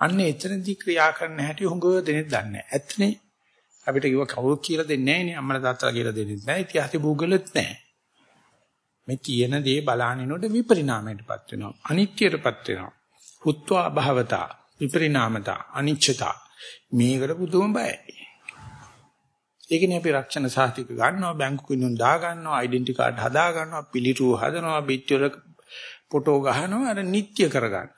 අන්න එතනදී ක්‍රියා කරන්න හැටි හොඟ දෙනෙක් දන්නේ නැහැ. ඇත්තනේ අපිට කිව්ව කවුරු කියලා දෙන්නේ නැහැ නේ අම්මලා තාත්තලා කියලා දෙන්නේ නැහැ. ඉතිහාසෙ භූගලෙත් නැහැ. මේ තියෙන දේ බලානිනොට විපරිණාමයටපත් වෙනවා. අනිත්‍යයටපත් වෙනවා. හුත්වා භවතා විපරිණාමතා අනිච්චතා මේකට පුදුම බයයි. ඒකනේ අපි රක්ෂණ සාහිතික ගන්නවා බැංකු කිනුන් දා ගන්නවා ඩෙන්ටි කාඩ් හදා ගන්නවා පිළිටුව හදනවා පිටිවල ෆොටෝ ගහනවා අර නිත්‍ය කරගන්න.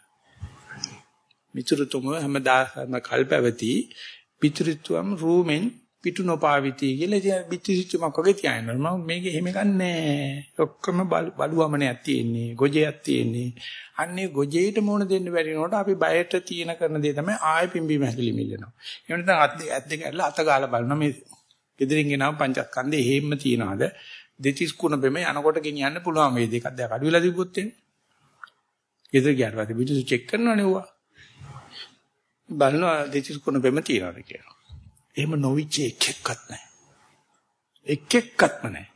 මිතුරුතුම හැමදාම කල්පැවති පිතුරුතුම් රූමෙන් පිටු නොපාවිති කියලා ඉතින් පිටිසිච්චමක් වගේ තියාගෙන මම මේක එහෙම ගන්නෑ. ඔක්කොම බලුවමනයක් තියෙන්නේ, ගොජයක් තියෙන්නේ. අන්නේ ගොජේට මොන දෙන්න බැරි නෝට අපි බයට තියෙන කරන දේ තමයි ආයෙ පිම්බීම හැකිලි මිල්ලනවා. එහෙම නැත්නම් අත් දෙක ඇත් දෙක ඇරලා අත ගාලා බලනවා මේ gedirin ගෙනාව පංචස්කන්ධේ එහෙම්ම තියනවාද? දෙතිස් කුණ බෙම යනකොට ගෙනියන්න පුළුවන් වේද? එකක් දැන් අඩු වෙලා තිබ්බොත් එන්නේ. ගෙදර ගියාට පස්සේ පිටු චෙක් කරනවනේ ඌවා. බලනවා දෙතිස් කුණ බෙම තියනවාද කියලා. එහෙම නොවිච්ච එකෙක්වත් නැහැ. එකෙක්වත්ම නැහැ.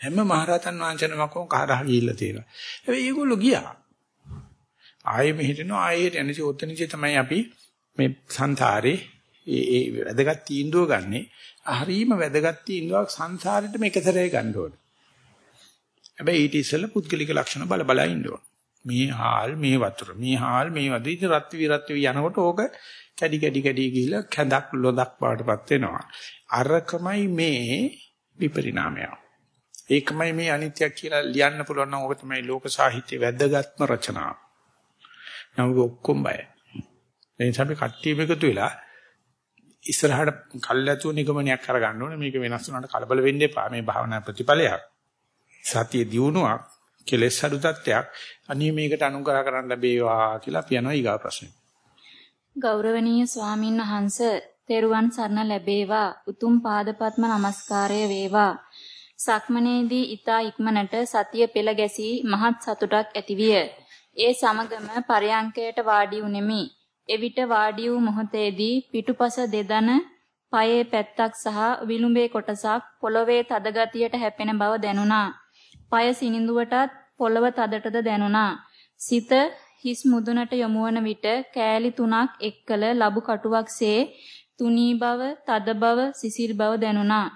හැම මහරහතන් වහන්සේනමකම කහරහ ගිහිල්ලා තියෙනවා. හැබැයි ඒගොල්ලෝ ගියා. ආයෙ මෙහෙටනවා ආයෙ එනසි ඔතනදී තමයි අපි මේ සංසාරේ ඒ ඒ වැදගත් තීන්දුව ගන්නෙ. හරීම වැදගත් තීන්දුවක් සංසාරෙට මේකතරේ ගන්න ඕනේ. හැබැයි ඊට ඉස්සෙල්ලා පුද්ගලික ලක්ෂණ බල බල ඉන්න ඕනේ. මේ හාල් මේ වතුර මේ හාල් මේ වද ඉතින් රත් විරත් යනකොට ඕක කැඩි කැඩි කැඩි ගිහිලා කැඳක් ලොදක් බාටපත් වෙනවා. අරකමයි මේ විපරිණාමය. ඒකමයි මේ අනිත්‍ය කියලා ලියන්න පුළුවන් නම් ඕක තමයි ලෝක සාහිත්‍යයේ වැදගත්ම රචනාව. නමුත් ඔක්කොම බයයි. ඒ නිසා අපි කට්ටියම එකතු වෙලා ඉස්සරහට කල්ැතුව නිගමනයක් කරගන්න ඕනේ. මේක වෙනස් වුණාට කලබල වෙන්න එපා. මේ භාවනා ප්‍රතිඵලයක්. සතිය දියුණුවක්, කෙලෙස් අඩු තත්ත්වයක්. අනිත් මේකට අනුග්‍රහ කරන්න ලැබේවා කියලා අපි යනවා ඊගා ප්‍රශ්නෙට. ගෞරවනීය ස්වාමින් වහන්ස තෙරුවන් සරණ ලැබේවා උතුම් පාදපත්ම නමස්කාරය වේවා සක්මනේදී ඊතා ඉක්මනට සතිය පෙළ ගැසී මහත් සතුටක් ඇතිවිය ඒ සමගම පරයන්කයට වාඩි උනේමි එවිට වාඩි වූ මොහොතේදී පිටුපස දෙදන පයේ පැත්තක් සහ විලුඹේ කොටසක් පොළවේ තද ගතියට හැපෙන බව දැනුණා. පය සිනිඳුවටත් පොළව තදටද දැනුණා. සිත හිස් මුදුනට යොමුවන විට කෑලි තුනක් එක්කල ලබු කටුවක්සේ තුනී බව, තද බව, සිසිල් බව දැනුණා.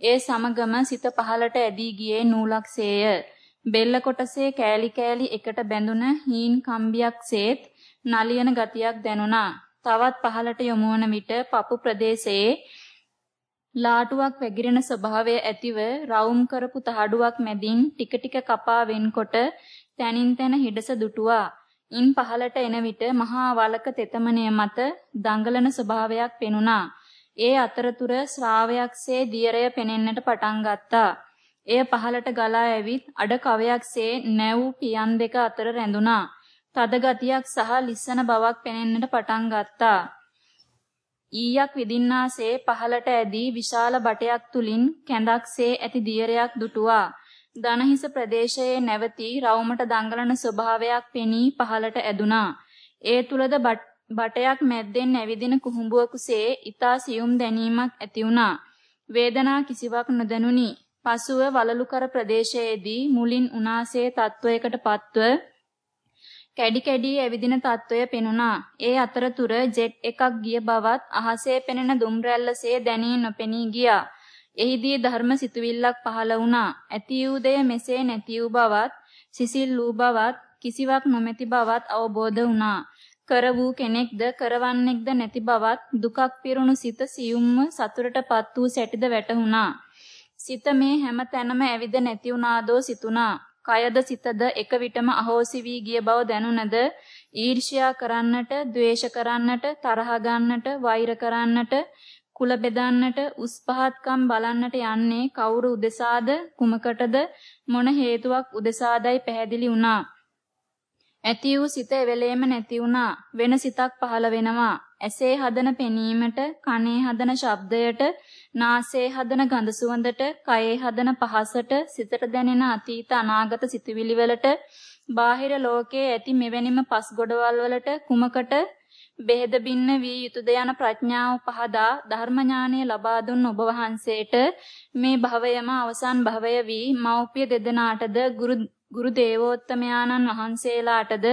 ඒ සමගම සිත පහලට ඇදී ගියේ නූලක්සේය. බෙල්ල කොටසේ කෑලි කෑලි එකට බැඳුන හීන් කම්බියක්සේත් නලියන ගතියක් දැනුණා. තවත් පහලට යොමුවන විට පපු ප්‍රදේශයේ ලාටුවක් වැగిරෙන ස්වභාවය ඇතිව රවුම් කරපු තහඩුවක් මැදින් ටික ටික කපා වෙන්කොට තනින් තන හිඩස දුටුවා. ඉන් පහළට එන විට මහා වලක තෙතමනය මත දඟලන ස්වභාවයක් පෙනුණා. ඒ අතරතුර ශ්‍රාවයක්සේ දියරය පෙනෙන්නට පටන් ගත්තා. එය පහළට ගලා ඇවිත් අඩ කවයක්සේ නැව් පියන් දෙක අතර රැඳුණා. තද ගතියක් සහ ලිස්සන බවක් පෙනෙන්නට පටන් ගත්තා. ඊයක් විදින්නාසේ පහලට ඇදී විශාල බටයක් තුලින් කැඳක්සේ ඇති දියරයක් දුටුවා. දනහිස ප්‍රදේශයේ නැවති රවුමට දඟලන ස්වභාවයක් පෙනී පහලට ඇදුනා. ඒ තුලද බටයක් මැද්දෙන් ඇවිදින කුහුඹුවකුසේ ඊතා සියුම් දැනීමක් ඇති වුණා. වේදනා කිසිවක් නොදැනුනි. පසුව වලලුකර ප්‍රදේශයේදී මුලින් උනාසේ තත්වයකට පත්ව කැඩි කැඩි ඇවිදින තත්වය පෙනුණා. ඒ අතරතුර ජෙට් එකක් ගිය බවත් අහසේ පෙනෙන දුම් රැල්ලසේ දැනී නොපෙනී ගියා. එහිදී ධර්ම සිතුවිල්ලක් පහළ වුණා. ඇති වූ දෙය මෙසේ නැති වූ බවත්, සිසිල් වූ බවත්, කිසිවක් නොමැති බවත් අවබෝධ වුණා. කර වූ කෙනෙක්ද කරවන්නෙක්ද නැති බවත් දුකක් පිරුණු සිත සියුම්ම සතුටටපත් වූ සැටිද වැටහුණා. සිත මේ හැම තැනම ඇවිද නැති වුණාදෝ සිතුණා. කයද සිතද එක විටම අහෝසි වී ගිය බව දැනුණද ඊර්ෂ්‍යා කරන්නට, ද්වේෂ කරන්නට, තරහ ගන්නට, වෛර කරන්නට, කුල බෙදන්නට, උස් පහත්කම් බලන්නට යන්නේ කවුරු උදෙසාද, කුමකටද, මොන හේතුවක් උදෙසාදයි පැහැදිලි වුණා. ඇති වූ සිත එවෙලේම නැති වුණා. වෙන සිතක් පහළ වෙනවා. ඇසේ හදන පෙනීමට, කනේ හදන ශබ්දයට, නාසයේ හදන ගඳ සුවඳට, කයේ හදන පහසට, සිතට දැනෙන අතීත අනාගත සිතුවිලි වලට, බාහිර ලෝකයේ ඇති මෙවැනිම පස් ගොඩවල් වලට කුමකට බෙහෙද බින්න වී යුතුයද යන ප්‍රඥාව පහදා ධර්ම ඥානය ලබා දුන් ඔබ වහන්සේට මේ භවයම අවසන් භවය වී මෞපිය දෙදෙනාටද ගුරු ගුරු දේවෝත්තමයාණන් වහන්සේලාටද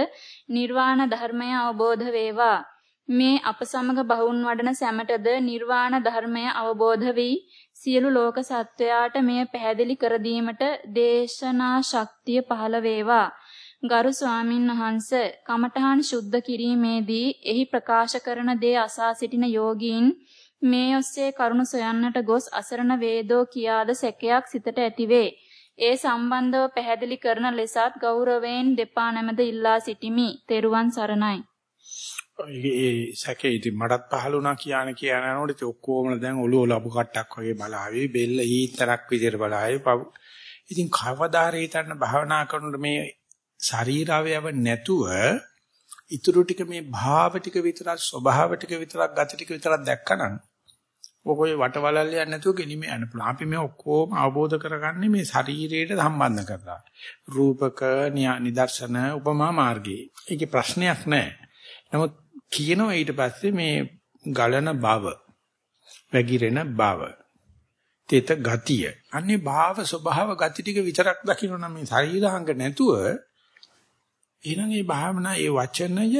නිර්වාණ ධර්මය අවබෝධ වේවා. මේ අප සමග බහුන් වඩන සැමටද නිර්වාණ ධර්මය අවබෝධ වී සියලු ලෝක සත්වයාට මෙය පැහැදිලි කර දීමට දේශනා ශක්තිය පහළ වේවා. ගරු ස්වාමින් වහන්ස කමඨහන් සුද්ධ කිරීමේදී එහි ප්‍රකාශ කරන දේ අසා සිටින යෝගීන් මේ ඔස්සේ කරුණ සොයන්නට ගොස් අසරණ වේදෝ කියාද සැකයක් සිතට ඇතිවේ. ඒ සම්බන්ධව පැහැදිලි කරන ලෙසත් ගෞරවයෙන් දෙපා නැමද ඉල්ලා සිටිමි. තෙරුවන් සරණයි. ඒ සැකේ ඉතින් මටත් පහල වුණා කියන කියන යනකොට ඉතින් ඔක්කොම දැන් ඔළුව ලබු කට්ටක් වගේ බලාවේ බෙල්ල ඊතරක් විදිහට බලාවේ පව් ඉතින් කවදාරේ හිතන්න භාවනා කරනකොට මේ ශරීරාවයව නැතුව ඉතුරු ටික මේ භාව ටික විතරක් ස්වභාව ටික විතරක් ගති ටික විතරක් දැක්කනම් ඔකෝයි වටවලල්ල යන්නේ නැතුව ගෙනිම යන්න පුළුවන්. අපි මේ ඔක්කොම අවබෝධ කරගන්නේ මේ ශරීරයට සම්බන්ධ කරලා. රූපක නිදර්ශන උපමා මාර්ගයේ. ඒකේ ප්‍රශ්නයක් නැහැ. නමුත් කියනවා ඊට පස්සේ මේ ගලන බව වැగిරෙන බව තේත ගතිය. අන්නේ භාව ස්වභාව ගති ටික විතරක් දකින්න නම් මේ ශරීරාංග නැතුව එහෙනම් මේ භාවනා ඒ වචනය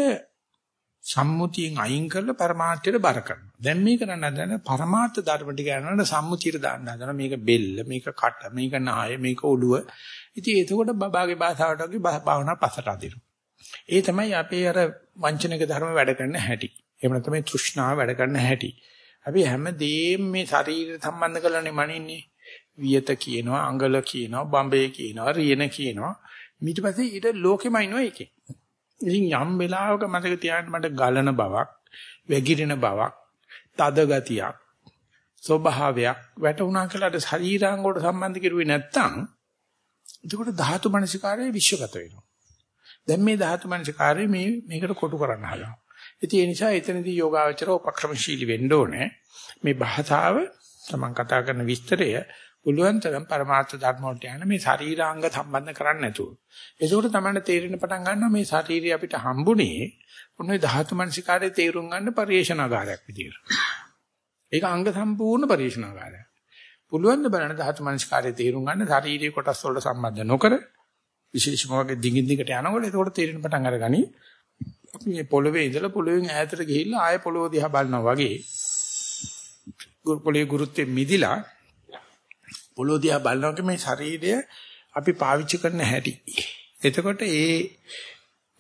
සම්මුතියෙන් අයින් කරලා પરමාර්ථයට බර කරනවා. දැන් මේ කරන්න හදන પરමාර්ථ ධර්ම ටික යනකොට සම්මුතියට දාන්න හදන මේක බෙල්ල මේක කට මේක නාය මේක ඔළුව. ඉතින් එතකොට බබාගේ භාෂාවට වගේ භාවනා පස්සට අදිනවා. ඒ තමයි අපේ අර වංචනික ධර්ම වැඩ කරන හැටි. එහෙම නැත්නම් මේ තෘෂ්ණාව වැඩ කරන හැටි. අපි හැමදේම මේ ශරීර සම්බන්ධ කරලානේ මනින්නේ. වියත කියනවා, අඟල කියනවා, බම්බේ කියනවා, රියන කියනවා. ඊට පස්සේ ඊට ලෝකෙම ඉනවා ඒකේ. ඉතින් යම් වෙලාවක මතක තියාගන්න මට ගලන බවක්, වැగిරෙන බවක්, තද ගතියක්, ස්වභාවයක් වැටුණා කියලාට ශරීරාංග වලට සම්බන්ධ කෙරුවේ නැත්තම් එතකොට ධාතු මනසිකාරයේ විශ්වගත වෙනවා. දැන් මේ ධාතු මනසිකාරය මේ මේකට කොටු කරන්න හදනවා. ඉතින් ඒ නිසා එතනදී යෝගාවචර උපක්‍රමශීලී වෙන්න ඕනේ. මේ භාෂාව තමන් කතා කරන විස්තරය පුළුවන් තරම් පරමාර්ථ ධර්ම වලට යන මේ ශරීරාංග සම්බන්ධ කරන්නේ නැතුව. ඒකෝට තමයි තේරෙන්න පටන් ගන්නවා මේ ශරීරය අපිට හම්බුනේ ඔන්නේ ධාතු මනසිකාරයේ තේරුම් ගන්න පරිේශනාකාරයක් විදියට. ඒක අංග සම්පූර්ණ පරිේශනාකාරයක්. පුළුවන් ද බලන්න ධාතු මනසිකාරයේ තේරුම් ගන්න ශාරීරික කොටස් වලට සම්බන්ධ නොකර විශේෂම වගේ දිගින් දිගට යනකොට ඒකට තේරෙන පටන් අරගනි. අපි මේ පොළවේ ඉඳලා පොළවෙන් ඈතට ගිහිල්ලා ආය පොළොව දිහා බලනවා වගේ. පොළවේ ගුරුත්වයෙන් මිදිලා පොළොව දිහා බලනවා මේ ශරීරය අපි පාවිච්චි කරන හැටි. එතකොට ඒ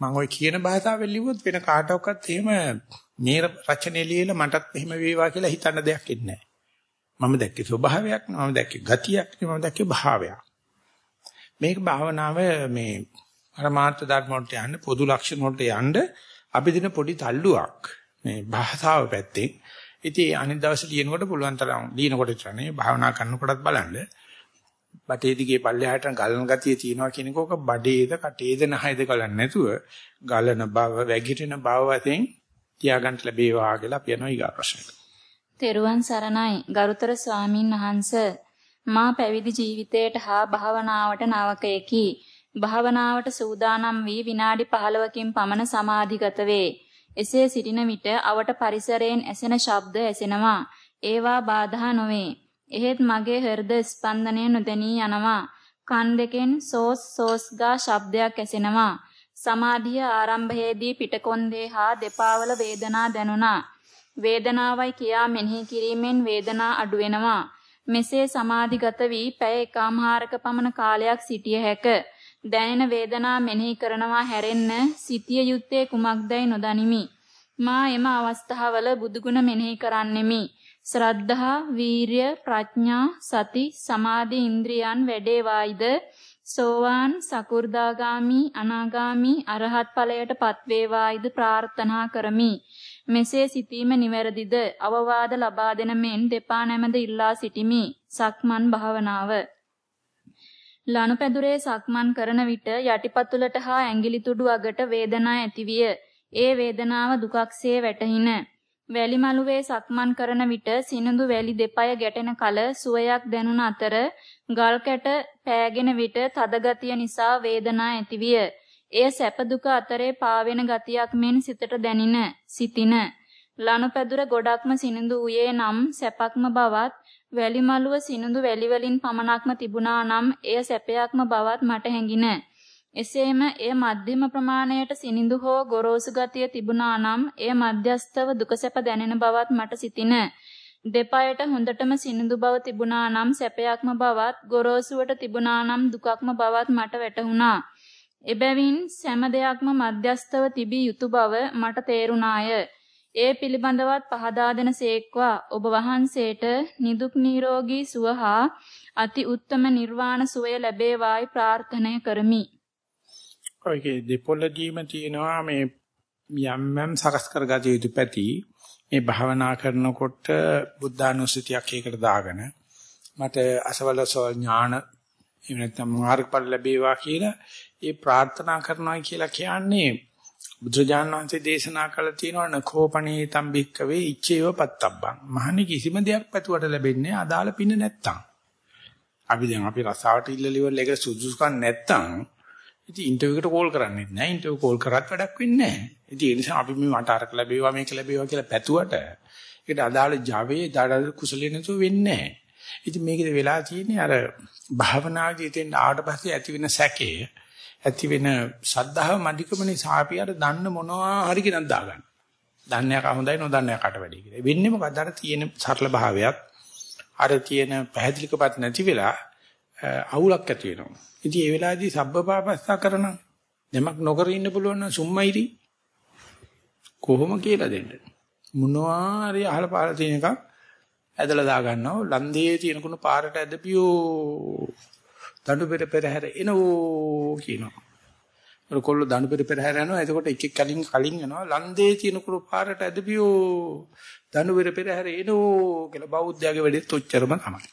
මම ওই කියන භාෂාවෙන් ලිව්වොත් වෙන කාටවත් එහෙම නේර රචනය ලියලා මටත් එහෙම වේවා කියලා හිතන්න දෙයක් ඉන්නේ නැහැ. මම දැක්කේ ස්වභාවයක් නෙවෙයි මම දැක්කේ ගතියක් නෙවෙයි මම දැක්කේ භාවයක්. මේක භාවනාව මේ පරමාර්ථ ධර්ම වලට යන්න පොදු ලක්ෂණ වලට යන්න අපි දින පොඩි තල්ලුවක්. මේ භාෂාව පැත්තෙන්. ඉතින් අනිත් දවසේ ලියනකොට පුළුවන් තරම් ලියනකොට ඉතරනේ භාවනා කරනකොටත් බලන්න. බටේ දිගේ පල්ලෙහාට ගලන ගතිය තියෙනවා කියන කෝක බඩේද කටේද නහයද ගලන්නේ නැතුව ගලන බව වැగిරෙන බව වශයෙන් තියාගන්න ලැබේවා කියලා අපි යනවා ඊගා ප්‍රශ්නෙට. තෙරුවන් සරණයි. ගරුතර ස්වාමින් වහන්ස මා පැවිදි ජීවිතයට හා භාවනාවට නවකයකි. භාවනාවට සූදානම් වී විනාඩි 15කින් පමණ සමාධිගත වේ. එසේ සිටින විට අවට පරිසරයෙන් ඇසෙන ශබ්ද ඇසෙනවා. ඒවා බාධා නොවේ. එහෙත් මගේ හෘද ස්පන්දනය නොදැනී යනවා. කන් දෙකෙන් සෝස් සෝස් ගා ශබ්දයක් ඇසෙනවා. සමාධිය ආරම්භයේදී පිටකොන්දේ හා දෙපාවල වේදනා දැනුණා. වේදනාවයි කියා මෙනෙහි කිරීමෙන් වේදනා අඩු වෙනවා. මෙසේ සමාධිගත වී පැය එකමාරක පමණ කාලයක් සිටිය හැක. දැනෙන වේදනා මෙනෙහි කරනවා හැරෙන්න සිටිය යුත්තේ කුමක්දයි නොදනිමි. මා එම අවස්ථාවල බුදුගුණ මෙනෙහි කරන්නෙමි. ශ්‍රද්ධා, වීරිය, ප්‍රඥා, සති, සමාධි ඉන්ද්‍රියන් වැඩේවායිද සෝවාන්, සකු르දාගාමි, අනාගාමි, අරහත් ඵලයට පත්වේවායිද ප්‍රාර්ථනා කරමි. මෙසේ සිටීම නිවැරදිද අවවාද ලබා දෙන මෙන් දෙපා නැමද ඉල්ලා සිටිමි. සක්මන් භාවනාව ලනුපැදුරේ සක්මන් කරන විට යටිපතුලට හා ඇඟිලි තුඩු අගට වේදනා ඇතිවිය. ඒ වේදනාව දුකක්සේ වැටහින. වැලි මළුවේ සක්මන් කරන විට සිනුඳු වැලි දෙපය ගැටෙන කල සුවයක් දැනුන අතර ගල් කැට පෑගෙන විට තද ගතිය නිසා වේදනා ඇතිවිය. එය සැප දුක අතරේ පාවෙන ගතියක් මෙන් සිතට දැනින සිතින ලනුපැදුර ගොඩක්ම සිනිඳු ඌයේ නම් සැපක්ම බවත් වැලි මළුව සිනිඳු වැලි වලින් පමණක්ම තිබුණා නම් එය සැපයක්ම බවත් මට හැඟින. එසේම එය මධ්‍යම ප්‍රමාණයට සිනිඳු හෝ ගොරෝසු ගතිය තිබුණා නම් එය මධ්‍යස්තව දුක සැප දැනෙන බවත් මට සිතින. දෙපයට හොඳටම සිනිඳු බව තිබුණා නම් සැපයක්ම බවත් ගොරෝසුවට තිබුණා නම් දුකක්ම බවත් මට වැටහුණා. එබැවින් සෑම දෙයක්ම මධ්‍යස්තව තිබී යුතු බව මට තේරුණාය. ඒ පිළිබඳවත් පහදා දෙන සේක්වා ඔබ වහන්සේට නිදුක් නිරෝගී සුව හා අති උත්තම නිර්වාණ සුවය ලැබේවායි ප්‍රාර්ථනා කරමි. ඔයගේ දෙපොළදීම තියෙනවා මේ යම් යම් සකස් කරගatiya යුතු පැති මේ භාවනා කරනකොට බුද්ධානුස්සතියක් ඒකට දාගෙන මට අසවලසෝ ඥාන එහෙම නැත්නම් මාර්ගඵල ලැබේවා කියලා ඒ ප්‍රාර්ථනා කරනවා කියලා කියන්නේ බුදුජානක වහන්සේ දේශනා කළ තියෙනවා නඛෝපණී තම්බික්කවේ ඉච්ඡේව පත්තබ්බං. මහන්නේ කිසිම දෙයක් පැතුවට ලැබෙන්නේ අදාළ පින නැත්තම්. අපි දැන් අපි රසාවට ඉල්ල liver එක සුදුසුකම් නැත්තම් ඉතින් ඉන්ටර්විව් එකට කෝල් කරන්නේ නැහැ. ඉන්ටර්විව් කෝල් කරත් වැඩක් වෙන්නේ නැහැ. ඉතින් ඒ නිසා අපි මේ මට අරක ලැබේවා මේක ලැබේවා කියලා පැතුවට ඒකට අදාළ Java දාඩ කුසලිය නැතුව වෙන්නේ නැහැ. ඉතින් මේකද වෙලා තියෙන්නේ අර භාවනාදී තෙන් ආවට පස්සේ ඇති වෙන සැකේ ඇති වෙන ශද්ධාව මධිකම නිසා අපි අර දන්න මොනවා හරි කෙනක් දාගන්න. දන්නේ කා හොඳයි නොදන්නේ කාට වැඩි කියලා. වෙන්නේ මොකද අර තියෙන සරල භාවයත් අර තියෙන පැහැදිලිකපත් නැති වෙලා අවුලක් ඇති වෙනවා. ඉතින් ඒ වෙලාවේදී සබ්බපාපස්සා කරන දෙමක් නොකර ඉන්න පුළුවන් නම් සුම්මයිරි කොහොම කියලා දෙන්න. මොනවා හරි අහලා පාලා තියෙන එකක් ඇදලා දා ගන්නවා ලන්දේ තියෙන කුණු පාරට ඇදපියෝ දඬු පෙර පෙරහැර එනෝ කියනවා. අර කොල්ල දඬු පෙර පෙරහැර යනවා. එතකොට එක එක කලින් කලින් යනවා. ලන්දේ තියෙන කුරු පාරට ඇදපියෝ දඬු පෙර පෙරහැර එනෝ කියලා බෞද්ධයාගේ වැඩෙත් ඔච්චරම තමයි.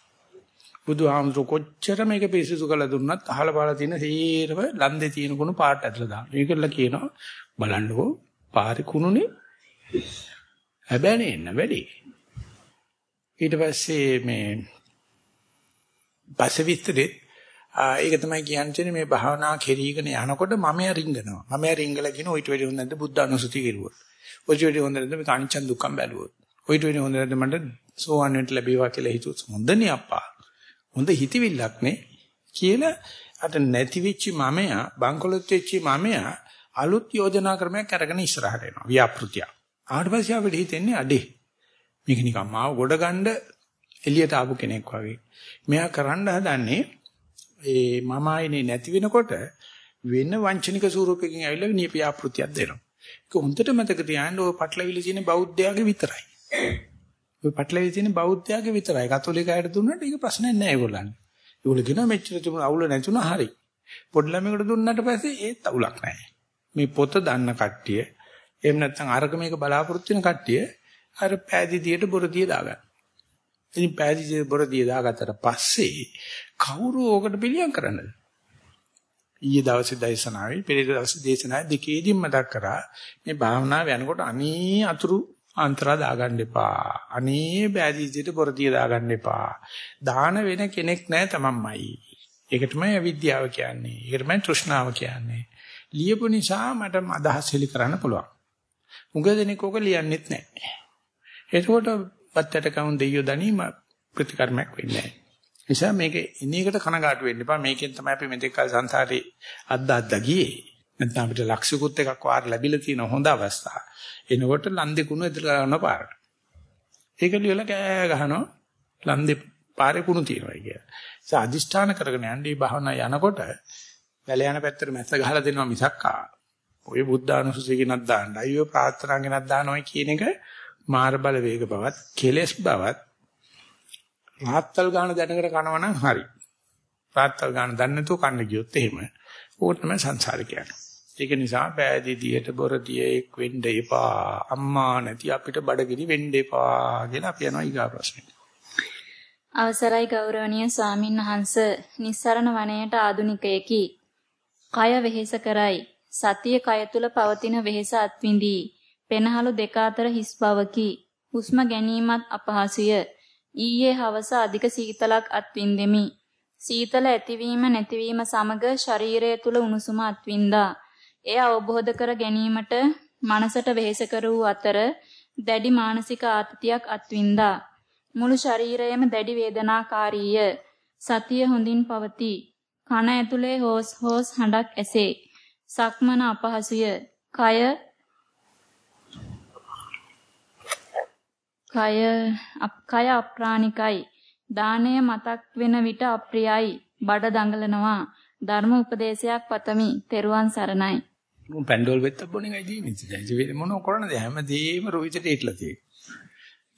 බුදුහාමුදුර කොච්චර මේක පිරිසිදු කළ දුන්නත් අහල පාලා තියෙන සීරම ලන්දේ තියෙන කුණු පාට ඇදලා දාන්න. ඒකල කියනවා බලන්නකෝ පාරේ කුණුනේ හැබැයි එන්න වැඩි. ඊට පස්සේ මේ පසවිස්තරේ ඒක තමයි කියන්නේ මේ භාවනා කෙරීගෙන යනකොට මම රිංගනවා. මම රිංගලා කියන ඔයිට වෙඩි හොඳ නැද්ද බුද්ධ අනුසතිය කෙරුවොත්. ඔයිට වෙඩි හොඳ නැද්ද මේ කාණිච්චන් දුක්ඛම් බැලුවොත්. ඔයිට වෙඩි හොඳ නැද්ද මට සෝවන් වෙන්න ලැබේවා කියලා හිතුවොත් හොඳනේ අප්පා. හොඳ හිතවිල්ලක් නේ කියලා අර නැති වෙච්ච මමයා බංකොලොත් වෙච්ච මමයා අලුත් යෝජනා ක්‍රමයක් අරගෙන ඉස්සරහට එනවා. ව්‍යාපෘතිය. ආවට පස්සේ අපිට හිතෙන්නේ අඩේ. මේක නිකන් මාව ගොඩ ගන්න එළියට ආපු කෙනෙක් වගේ. මෙයා කරන්න හදන්නේ ඒ මම ආයේ නැති වෙනකොට වෙන වංචනික ස්වරූපයකින් ඇවිල්ලා නියපියාපෘතියක් දෙනවා. ඒක හොඳට මතක තියාගන්න ඔය පටලවිලි තියෙන බෞද්ධයාගේ විතරයි. ඔය පටලවිලි තියෙන බෞද්ධයාගේ විතරයි. කතෝලික අයට දුන්නට ඒක ප්‍රශ්නයක් නෑ ඒගොල්ලන්. ඒගොල්ලෝ කියනවා මෙච්චර තිබුණ අවුල නැතුණා හරි. පොඩි ළමයෙකුට දුන්නාට පස්සේ ඒත් අවුලක් නෑ. මේ පොත දන්න කට්ටිය එහෙම නැත්නම් අරක මේක බලාපොරොත්තු වෙන කට්ටිය අර පෑදීදියට බොරදිය දාගන්න. ඉතින් පෑදීදිය බොරදිය දාගත්තට පස්සේ කවුරු ඕකට පිළියම් කරන්නද? ඊයේ දවසේ දේශනාවේ පෙරේද දවසේ දේශනාවේ දෙකේදීම මතක් කරා මේ භාවනාව යනකොට අනේ අතුරු අන්තරා දාගන්න එපා. අනේ බෑදීසිට පොරතිය දාගන්න එපා. දාන වෙන කෙනෙක් නැහැ තමන්මයි. ඒක තමයි අවිද්‍යාව කියන්නේ. ඒක තමයි තෘෂ්ණාව කියන්නේ. ලියපු නිසා මට අදහස් හෙලි කරන්න පුළුවන්. උඟ දෙනෙක් ඕක ලියන්නෙත් නැහැ. එතකොට බත්තට කවුන් දෙයියෝ දනීම ප්‍රතිකර්මයක් වෙන්නේ නැහැ. නිසා මේක ඉනේකට කනගාටු වෙන්න එපා. මේකෙන් තමයි අපි මෙතෙක් කල සංසාරේ අද්ද අද්ද ගියේ. නැත්නම් අපිට ලක්ෂිකුත් එකක් වාර ලැබිලා තියෙන හොඳ අවස්ථා. එනකොට ලන්දේ කුණු ඇදලා ගන්න පාරට. ඒක ලියලා කෑ ගහනවා ලන්දේ පාරේ කුණු තියෙනවා කියලා. ඒ අදිෂ්ඨාන කරගෙන යන්නේ භාවනා යනකොට වැල යන පැත්තට මැස්ස ගහලා දෙනවා මිසක්කා. ඔය බුද්ධානුසුසී කෙනක් දාන්න. අයියෝ ප්‍රාර්ථනා කෙනක් දානවා කියන එක මාර බල වේග බවත් කෙලස් බවත් රාත්තල් ගාන දැනකට කනවා නම් හරි. රාත්තල් ගාන දන්නේ නැතුව කන්න ගියොත් එහෙම ඕක තමයි සංසාරේ කියන්නේ. ඒක නිසා බෑදිදියට බොරදියෙක් වෙන්න එපා. අම්මා නැති අපිට බඩගිනි වෙන්න එපා කියලා අපි යනවා ඊගා ප්‍රශ්නෙට. අවසරයි ගෞරවනීය ස්වාමින් වහන්ස නිස්සරණ වනයේට ආදුනිකයෙකි. කය වෙහෙස කරයි. සතිය කය තුල පවතින වෙහෙස අත්විඳී. පෙනහළු දෙක අතර හිස් බවකි. හුස්ම ගැනීමත් අපහසුය. ඊයේ හවස අධික සීතලක් අත්විඳෙමි. සීතල ඇතිවීම නැතිවීම සමග ශරීරය තුල උණුසුම අත්විඳා. එය අවබෝධ කර ගැනීමට මනසට වෙහෙස කර වූ අතර දැඩි මානසික ආතතියක් අත්විඳා. මුළු ශරීරයම දැඩි වේදනාකාරීය. සතිය හොඳින් පවතී. කන ඇතුලේ හොස් හොස් හඬක් ඇසේ. සක්මන අපහසුය. කය කය කය අප්‍රාණිකයි. දාණය මතක් වෙන විට අප්‍රියයි. බඩ දඟලනවා. ධර්ම උපදේශයක් පතමි. තෙරුවන් සරණයි. මොන් පැන්ඩෝල් වෙත්ත බොන එකයි තියෙන්නේ. මොන කරන්නද හැමදේම රොයිතට ඉట్లా තියෙන්නේ.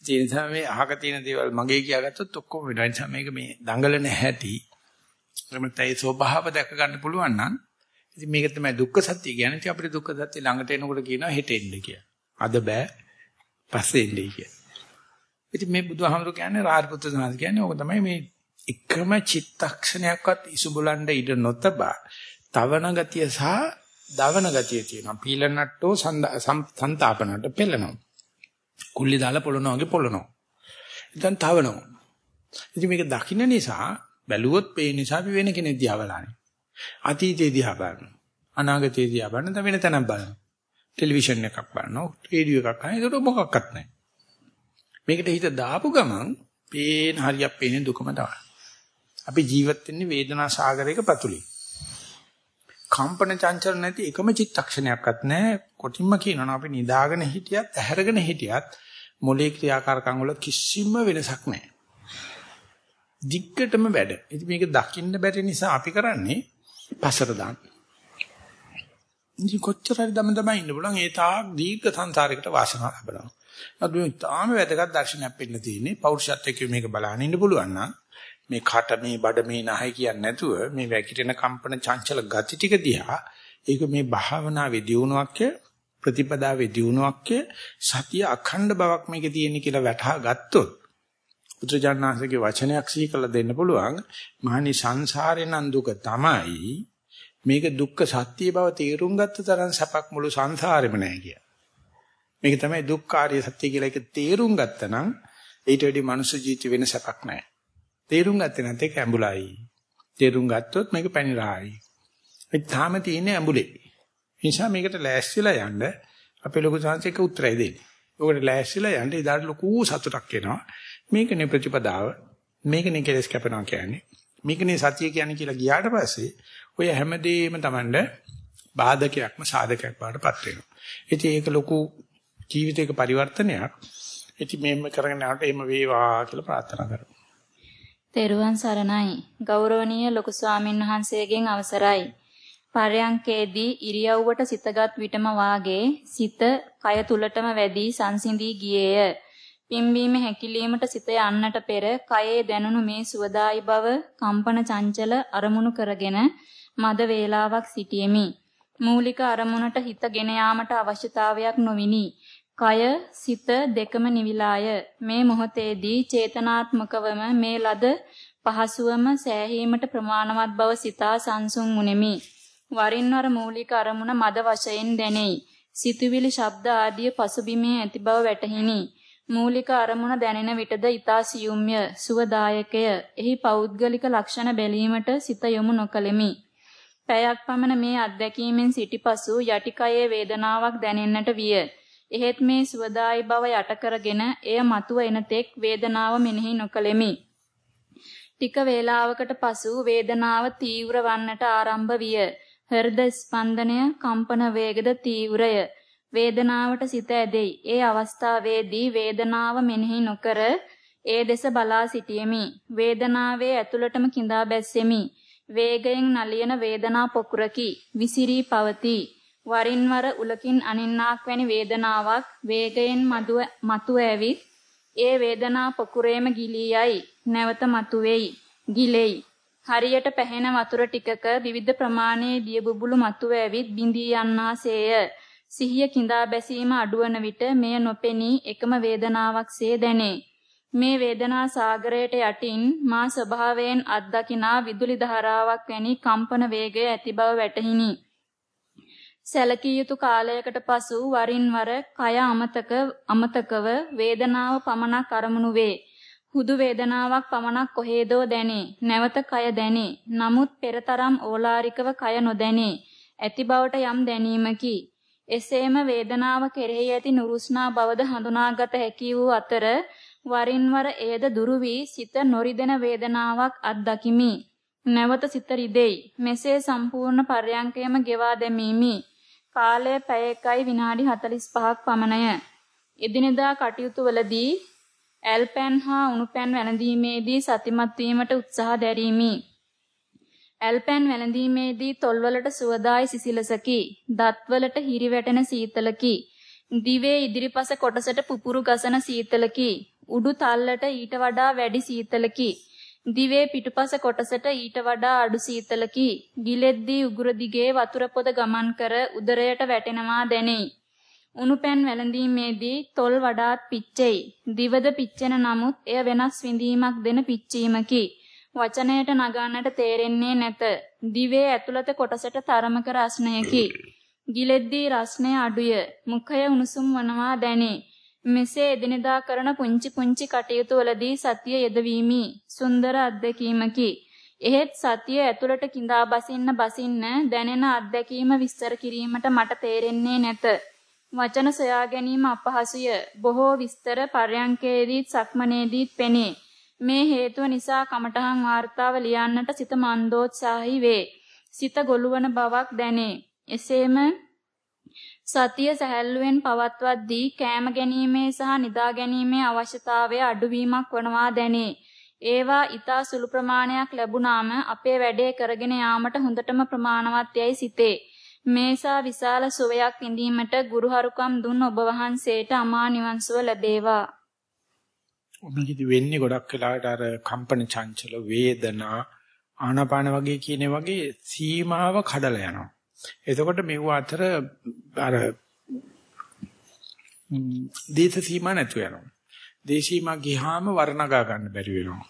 ඒ නිසා මේ අහක තියෙන දේවල් මගේ කියාගත්තොත් ඔක්කොම වෙනවා. ඒ නිසා මේක මේ දඟලන හැටි එමෙතයි ස්වභාව දැක ගන්න පුළුවන් නම් ඉතින් මේක තමයි දුක්ඛ සත්‍ය කියන්නේ. ඉතින් අපිට දුක්ඛ සත්‍ය ළඟට එනකොට කියනවා හෙට එන්න කියලා. අද බෑ. පස්සේ එන්නයි කියලා. ඉතින් මේ බුදුහාමුදුරු කියන්නේ රාජපුත්‍ර සමාජ කියන්නේ ඕක තමයි මේ එකම චිත්තක්ෂණයක්වත් ඉසුබලණ්ඩ ඉඩ නොතබා තවන ගතිය සහ දවන ගතිය තියෙනවා. පීලනට්ටෝ සන්තාපනට පෙළනවා. කුල්ලි දාලා පොළනවා වගේ පොළනවා. ඉතින් තවනවා. ඉතින් මේක දකින්න නිසා බැලුවොත් පේන නිසා අපි වෙන කෙනෙක් දිහා බලන්නේ. අතීතේ දිහා බලනවා. අනාගතේ දිහා බලන තව වෙන තැනක් බලනවා. ටෙලිවිෂන් එකක් බලනවා, රේඩියෝ එකක් අහනවා. ඒකට මොකක්වත් නැහැ. මේකට හිත දාපු ගමන් පේන හරියක් පේන දුකම තමයි. අපි ජීවත් වෙන්නේ වේදනා සාගරයක පතුලේ. කම්පන චංචල නැති එකම චිත්තක්ෂණයක්වත් නැහැ. කොටින්ම කියනවා අපි නිදාගෙන හිටියත්, ඇහැරගෙන හිටියත් මොලේ ක්‍රියාකාරකම් වල කිසිම වෙනසක් නැහැ. දිග්ගටම වැඩ. ඉතින් මේක දකින්න බැරි නිසා අපි කරන්නේ පසර දාන්න. ඉතින් කොච්චර හරි දම දම ඉන්න බලන් ඒ තාක් දීර්ඝ සංසාරයකට වාසනාව ලැබනවා. නමුත් මේ තාම වැදගත් දර්ශනයක් වෙන්න තියෙන්නේ පෞරුෂත්වයේ කිය මේක බලන්න ඉන්න පුළුවන් නම් මේ කට මේ බඩ මේ නැහැ කියන්නේ නැතුව මේ වැකිටෙන කම්පන චංචල ගති ටික දිහා ඒක මේ භාවනාවේ දියුණුවක් ප්‍රතිපදාවේ දියුණුවක් සතිය අඛණ්ඩ බවක් මේකේ තියෙන කියලා වැටහා ගත්තොත් බුදුජානනාංශගේ වචනයක් සිහි කළ දෙන්න පුළුවන් මහනි සංසාරේ නම් දුක තමයි මේක දුක්ඛ සත්‍ය බව තේරුම් ගත්ත තරම් සැපක් මුළු සංසාරෙම නැහැ කිය. මේක තමයි දුක්ඛාරිය සත්‍ය කියලා එක තේරුම් ගත්තනම් ඊට වැඩි මනුෂ්‍ය ජීවිත වෙන සැපක් නැහැ. තේරුම් ගත්තේ නැත්නම් ඒක ඇඹුලයි. තේරුම් ගත්තොත් මේක පැනිරායි. ඒ තාම තියෙන්නේ ඇඹුලේ. නිසා මේකට ලෑස්තිලා යන්න අපේ ලොකු සංසයක උත්තරය දෙන්නේ. ඔකට ලෑස්තිලා යන්න ඉදාට ලොකු සතුටක් එනවා. මේකනේ ප්‍රතිපදාව. මේකනේ කෙලස් කැපනවා කියන්නේ. මේකනේ සතිය කියන්නේ කියලා ගියාට පස්සේ ඔය හැමදේම Tamand බාධකයක්ම සාධකයක් බාටපත් වෙනවා. ඉතින් ඒක ලොකු ජීවිතයක පරිවර්තනයක්. ඉතින් මේම කරගෙන යනකොට එහෙම වේවා කියලා ප්‍රාර්ථනා කරමු. තෙරුවන් සරණයි. ගෞරවනීය ලොකු ස්වාමින් වහන්සේගෙන් අවසරයි. පරයන්කේදී ඉරියව්වට සිතගත් විටම වාගේ සිත කය තුලටම වැඩි සංසිඳී ගියේය. පිම්බීම හැකිලීමට සිත යන්නට පෙර කයේ දැනුණු මේ සුවදායි බව කම්පන චංචල අරමුණු කරගෙන මද වේලාවක් සිටියෙමි. මූලික අරමුණට හිතගෙන යාමට අවශ්‍යතාවයක් නොවිනි. කය සිත දෙකම නිවිලාය. මේ මොහොතේදී චේතනාත්මකවම මේ ලද පහසුවම සෑහීමට ප්‍රමාණවත් බව සිතා සංසුන් මුනිමි. වරින් වර මූලික අරමුණ මද වශයෙන් දැනෙයි. සිතුවිලි ශබ්ද ආදී පසුබිමේ ඇති බව වැටහිනි. මූලික අරමුණ දැනෙන විටද ඊතා සියුම්ය, සුවදායකය. එහි පෞද්ගලික ලක්ෂණ බැලීමට සිත යොමු නොකළෙමි. පැයක් පමණ මේ අත්දැකීමෙන් සිටිපසු යටිකයේ වේදනාවක් දැනෙන්නට විය. එහෙත් මේ සුවදායි බව යට කරගෙන එය මතුව එන තෙක් වේදනාව මෙනෙහි නොකළෙමි. ටික වේලාවකට පසු වේදනාව තීව්‍ර වන්නට ආරම්භ විය. හෘද ස්පන්දනය කම්පන වේගද තීව්‍රය. වේදනාවට සිත ඇදෙයි. ඒ අවස්ථාවේදී වේදනාව මෙනෙහි නොකර ඒ දෙස බලා සිටියෙමි. වේදනාවේ ඇතුළටම කිඳා බැස්සෙමි. වේගයෙන් නලියන වේදනා පොකුරකි. විසිරී පවතී. වරින් වර උලකින් අනින්නාක් වැනි වේදනාවක් වේගයෙන් මතුව ඇවිත් ඒ වේදනා පොකුරේම ගිලී යයි. නැවත මතුවේයි. ගිලෙයි. හරියට පැහෙන වතුර ටිකක විවිධ ප්‍රමාණයේ දිය බුබුලු මතුව ඇවිත් බිඳී යන්නාසේය. සිහිය කිඳා බැසීම අඩුවන විට මෙය නොපෙනී එකම වේදනාවක්සේ දැනේ. මේ වේදනා සාගරයට යටින් මා ස්වභාවයෙන් අත්දකිනා විදුලි ධාරාවක් වැනි කම්පන වේගය ඇති බව වැටහිනි. සැලකිය යුතු කාලයකට පසු වරින් වර කය අමතක අමතකව වේදනාව පමණක් අරමුණු වේ. හුදු වේදනාවක් පමණක් කොහේදෝ දැනේ. නැවත කය දැනේ. නමුත් පෙරතරම් ඕලාරිකව කය නොදැනේ. ඇති බවට යම් දැනීමකි. එසේම වේදනාව කෙරෙහි ඇති නුරුස්නා බවද හඳුනාගත හැකි වූ අතර වරින් වර එයද දුරු වී සිත නොරිදෙන වේදනාවක් අත්දකිමි. නැවත සිත රිදෙයි. මෙසේ සම්පූර්ණ පර්යංකයම ගෙවා දැමීමි. කාලය පැය 1යි විනාඩි 45ක් පමණය. එදිනෙදා කටයුතු වලදී ඇල්පැන් හා උණුපැන් වැළඳීමේදී සතිමත් වීමට උත්සාහ දැරීමි. ඇල්පැන් වැළඳීමේදී තොල්වලට සුවදායි සිසිලසකි. දත්වලට හිරි වැටෙන සීතලකි. දිවේ ඉදිරිපස කොටසට පුපුරු ගසන සීතලකි. උඩු තල්ලට ඊට වඩා වැඩි සීතලකි. දිවේ පිටුපස කොටසට ඊට වඩා අඩු සීතලකි. ගිලෙද්දී උගුර දිගේ වතුර පොද ගමන් කර උදරයට වැටෙනවා දැනේ. උණුපැන් වැළඳීමේදී තොල් වඩාත් පිච්චෙයි. දිවද පිච්චෙන නමුත් එය වෙනස් විඳීමක් දෙන පිච්චීමකි. වචනයට නගන්නට තේරෙන්නේ නැත. දිවේ ඇතුළත කොටසට තරමක රස්නයකි. ගිලෙද්දී රස්නය අඩුය. මුඛය උණුසුම් වනවා දැනේ. මෙසේ එදිනෙදා කරන පුංචි පුංචි කටයුතු වලදී සතිය යෙදවීමි. සුන්දර අත්දැකීමකි. එහෙත් සතිය ඇතුළට கிඳා බසින්න බසින්න දැනෙන අත්දැකීම විස්තර කිරීමට මට තේරෙන්නේ නැත. වචන සොයා ගැනීම අපහසුය. බොහෝ විස්තර පර්යංකේදීත් සක්මනේදීත් පෙනේ. මේ හේතුව නිසා කමඨහන් වார்த்தාව ලියන්නට සිත මන්දෝත්සාහී වේ. සිත ගොළුවන බවක් දැනේ. එසේම සතිය සැහැල්ලුවෙන් පවත්වද්දී කෑම ගැනීමේ සහ නිදා ගැනීමේ අවශ්‍යතාවය අඩුවීමක් වනවා දැනේ. ඒවා ඊතා සුළු ප්‍රමාණයක් ලැබුණාම අපේ වැඩේ කරගෙන යාමට හොඳටම ප්‍රමාණවත් යයි සිතේ. මේසා විශාල සුවයක් විඳීමට ගුරුහරුකම් දුන් ඔබ වහන්සේට අමා නිවන් සුව ලැබේවා. මේකෙදි වෙන්නේ ගොඩක් වෙලාවට අර කම්පන චංචල වේදනා ආනාපාන වගේ කියන වගේ සීමාව කඩලා යනවා. එතකොට මෙව අතර අර දේශ සීමා නැතු වෙනවා. දේශීමා ගියාම වර්ණගා ගන්න බැරි වෙනවා.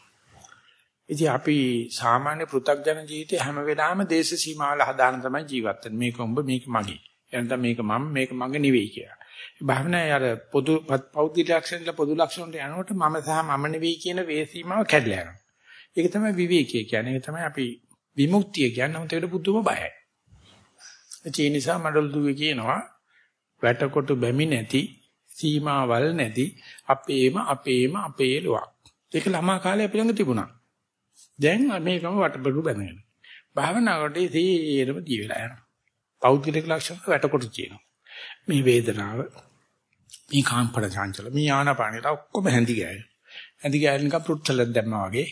ඉතින් අපි සාමාන්‍ය පෘථග්ජන ජීවිතේ හැම වෙලාවෙම දේශ සීමාවල හදාන තමයි ජීවත් වෙන්නේ. මේක උඹ මේක මගේ. එනනම් මේක මම මේක මගේ නෙවෙයි කියලා. භාවනාවේ අර පොදු පෞද්ගලික ලක්ෂණ ඉඳලා පොදු ලක්ෂණ වලට යනකොට මම සහ මම නෙවෙයි කියන වේ සීමාව කැඩලා යනවා. ඒක තමයි විවේකී කියන්නේ. ඒක තමයි අපි විමුක්තිය කියන්නේ. නමුත් ඒකට පුදුම බයයි. ඒ නිසා මඩල් දුවේ කියනවා වැටකොටු බැමි නැති සීමාවල් නැති අපේම අපේම අපේ ලොවක්. ඒක ළමා කාලේ අපි ළඟ තිබුණා. දැන් මේකම වටබඩු බැනගෙන. භාවනාවට තීරම දී වෙලා යනවා. පෞද්ගලික ලක්ෂණ වැටකොටු තියෙනවා. මේ වේදනාව මේ කාම්පඩ චංචල මේ ආනාපානෙට ඔක්කොම හැඳි ගෑයි. හැඳි ගෑනික පුරුත්තල දැම්මා වගේ